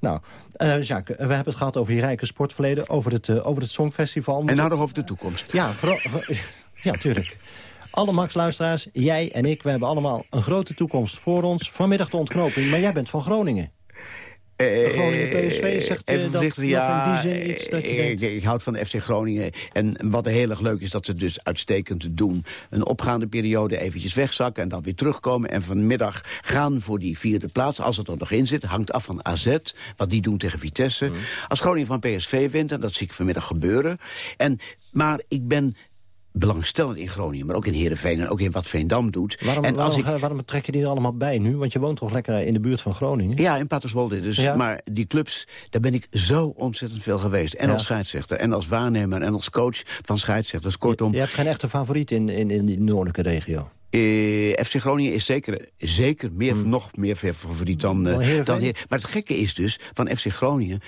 Nou, eh, Jacques, we hebben het gehad over je rijke sportverleden, over het, eh, over het Songfestival. En nou nog over de toekomst. Ja, ja, tuurlijk. Alle Max-luisteraars, jij en ik, we hebben allemaal een grote toekomst voor ons. Vanmiddag de ontknoping, maar jij bent van Groningen. Groningen PSV zegt even dat ja, in die zin iets dat je ik, denkt... ik houd van de FC Groningen. En wat heel erg leuk is dat ze dus uitstekend doen. Een opgaande periode eventjes wegzakken en dan weer terugkomen. En vanmiddag gaan voor die vierde plaats. Als het er nog in zit, hangt af van AZ. Wat die doen tegen Vitesse. Mm. Als Groningen van PSV wint, en dat zie ik vanmiddag gebeuren. En, maar ik ben belangstellend in Groningen, maar ook in Heerenveen en ook in wat Veendam doet. Waarom, en als waarom, ik, waarom trek je die er allemaal bij nu? Want je woont toch lekker in de buurt van Groningen? Ja, in Paterswolde. Dus, Ja. Maar die clubs, daar ben ik zo ontzettend veel geweest. En Ja. als scheidsrechter, en als waarnemer, en als coach van scheidsrechters. Kortom, Je hebt geen echte favoriet in, in, in die noordelijke regio. eh, FC Groningen is zeker, zeker meer, nog meer favoriet dan, eh, Dan Heer. Maar het gekke is dus, van FC Groningen,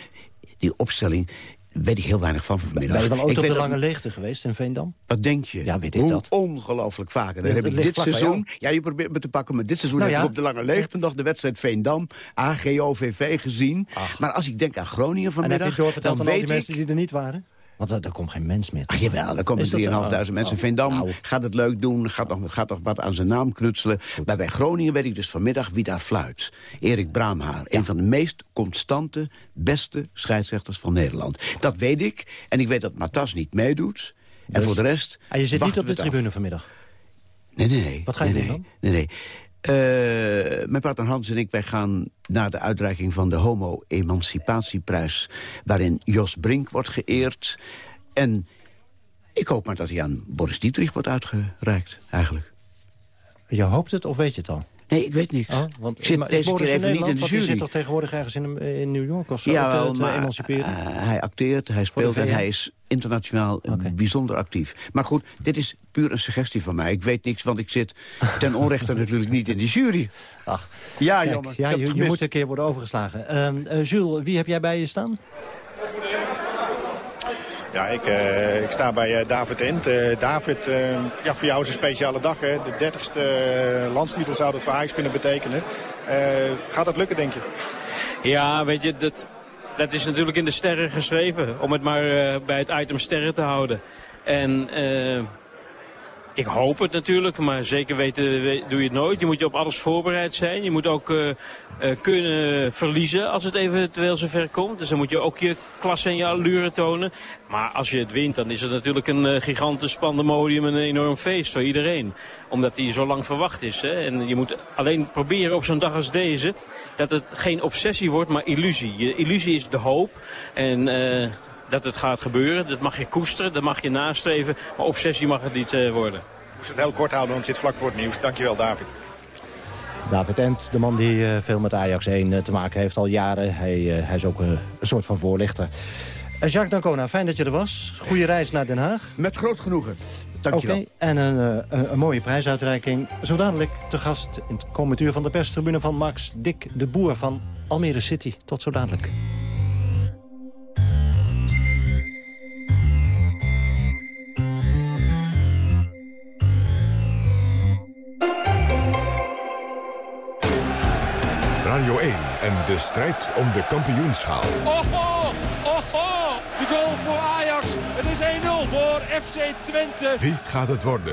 die opstelling... weet ik heel weinig van vanmiddag. Ben je wel ooit Ik op de dat- lange leegte geweest in Veendam? Wat denk je? Ja, weet ik Hoe dat. ongelooflijk vaker. Ja, Dat heb ik dit seizoen... Ja, je probeert me te pakken, maar dit seizoen Nou heb ja. ik op de Lange Leegte nog de wedstrijd Veendam, AGOVV gezien. Maar als ik denk aan Groningen En vanmiddag, heb je doorverteld dan aan al die weet mensen ik... die er niet waren? Want er, er komt geen mens meer. Ach jawel, er komen Is dat zo? 3.500 mensen. Oh. Veendam Nou. gaat het leuk doen, gaat nog, gaat nog wat aan zijn naam knutselen. Maar bij Groningen weet ik dus vanmiddag wie daar fluit. Erik Braamhaar, een van de meest constante, beste scheidsrechters van Nederland. Dat weet ik. En ik weet dat Matas niet meedoet. En Dus- voor de rest... Ah, je zit niet op de af. tribune vanmiddag. Nee, nee, nee. Wat ga je nee, doen nee, Nee, nee. Eh, mijn partner Hans en ik wij gaan naar de uitreiking van de Homo-Emancipatieprijs... waarin Jos Brink wordt geëerd. En ik hoop maar dat hij aan Boris Dietrich wordt uitgereikt, eigenlijk. Je hoopt het of weet je het al? Nee, ik weet niks. Oh, want, ik zit maar deze keer even niet in de jury. zit toch tegenwoordig ergens in, in New York of zo Ja, te, te maar emanciperen? eh, hij acteert, hij speelt en hij is internationaal eh, bijzonder actief. Maar goed, dit is puur een suggestie van mij. Ik weet niks, want ik zit ten onrechte natuurlijk niet in de jury. Ach, ja, Kijk, jammer. Ja, je, moet een keer worden overgeslagen. Ehm eh, Jules, wie heb jij bij je staan? Ja, ik, eh, ik sta bij eh, David Ent. Eh, David, ja, voor jou is een speciale dag. Hè? De dertigste eh, landstitel zou dat voor Ajax kunnen betekenen. Gaat dat lukken, denk je? Ja, weet je, dat, dat is natuurlijk in de sterren geschreven. Om het maar bij het item sterren te houden. En ik hoop het natuurlijk, maar zeker weten we- doe je het nooit. Je moet je op alles voorbereid zijn. Je moet ook eh, kunnen verliezen als het eventueel zover komt. Dus dan moet je ook je klasse en je allure tonen. Maar als je het wint, dan is het natuurlijk een eh, gigantisch pandemodium en een enorm feest voor iedereen. Omdat die zo lang verwacht is. Hè? En je moet alleen proberen op zo'n dag als deze... dat het geen obsessie wordt, maar illusie. Je illusie is de hoop. En... dat het gaat gebeuren, dat mag je koesteren, dat mag je nastreven. Maar obsessie mag het niet eh, worden. moest het heel kort houden, want het zit vlak voor het nieuws. Dankjewel, David. David Ent, de man die eh, veel met Ajax 1 eh, te maken heeft al jaren. Hij, eh, hij is ook een soort van voorlichter. Jacques Dancona, fijn dat je er was. Goede reis naar Den Haag. Met groot genoegen. Dankjewel. Oké, en een, eh, een, een mooie prijsuitreiking. Zo dadelijk te gast in het komend uur van de perstribune van Max Dick de Boer van Almere City. Tot zo dadelijk. Radio 1 en de strijd om de kampioenschaal. Oho, oho, de goal voor Ajax. Het is 1-0 voor FC Twente. Wie gaat het worden?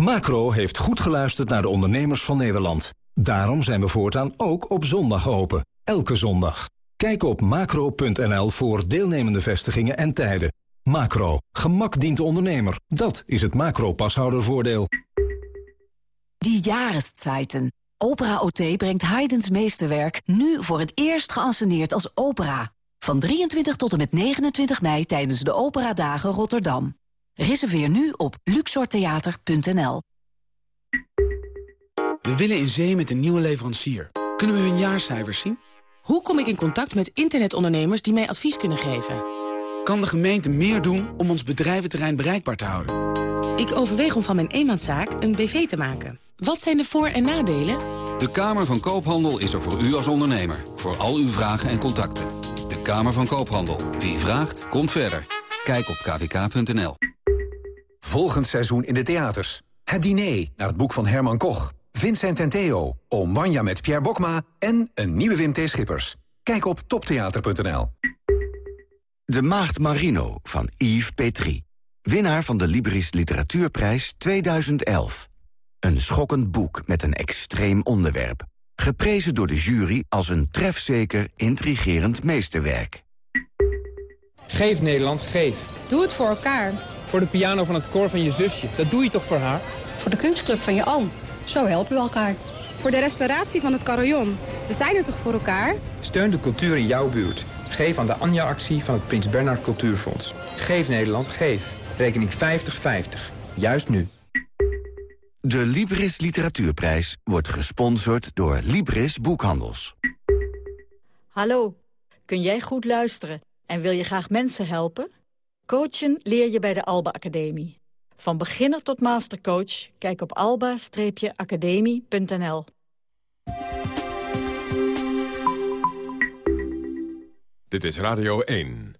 Macro heeft goed geluisterd naar de ondernemers van Nederland. Daarom zijn we voortaan ook op zondag open. Elke zondag. Kijk op macro.nl voor deelnemende vestigingen en tijden. Macro. Gemak dient de ondernemer. Dat is het macro-pashoudervoordeel. Die Jahreszeiten. Opera OT brengt Haydn's meesterwerk nu voor het eerst geanceneerd als opera. Van 23 tot en met 29 mei tijdens de Operadagen Rotterdam. Reserveer nu op luxortheater.nl. We willen in zee met een nieuwe leverancier. Kunnen we hun jaarcijfers zien? Hoe kom ik in contact met internetondernemers die mij advies kunnen geven? Kan de gemeente meer doen om ons bedrijventerrein bereikbaar te houden? Ik overweeg om van mijn eenmanszaak een BV te maken. Wat zijn de voor- en nadelen? De Kamer van Koophandel is er voor u als ondernemer. Voor al uw vragen en contacten. De Kamer van Koophandel. Wie vraagt, komt verder. Kijk op kvk.nl. Volgend seizoen in de theaters. Het diner naar het boek van Herman Koch. Vincent en Theo, Oom Wanja met Pierre Bokma... en een nieuwe Wim T. Schippers. Kijk op toptheater.nl. De Maagd Marino van Yves Petrie. Winnaar van de Libris Literatuurprijs 2011. Een schokkend boek met een extreem onderwerp. Geprezen door de jury als een trefzeker, intrigerend meesterwerk. Geef Nederland, geef. Doe het voor elkaar. Voor de piano van het koor van je zusje. Dat doe je toch voor haar? Voor de kunstclub van je oom. Zo helpen we elkaar. Voor de restauratie van het carillon. We zijn er toch voor elkaar? Steun de cultuur in jouw buurt. Geef aan de Anja-actie van het Prins Bernhard Cultuurfonds. Geef Nederland, geef. Rekening 50-50. Juist nu. De Libris Literatuurprijs wordt gesponsord door Libris Boekhandels. Hallo, kun jij goed luisteren en wil je graag mensen helpen? Coachen leer je bij de Alba Academie. Van beginner tot mastercoach, kijk op alba-academie.nl. Dit is Radio 1.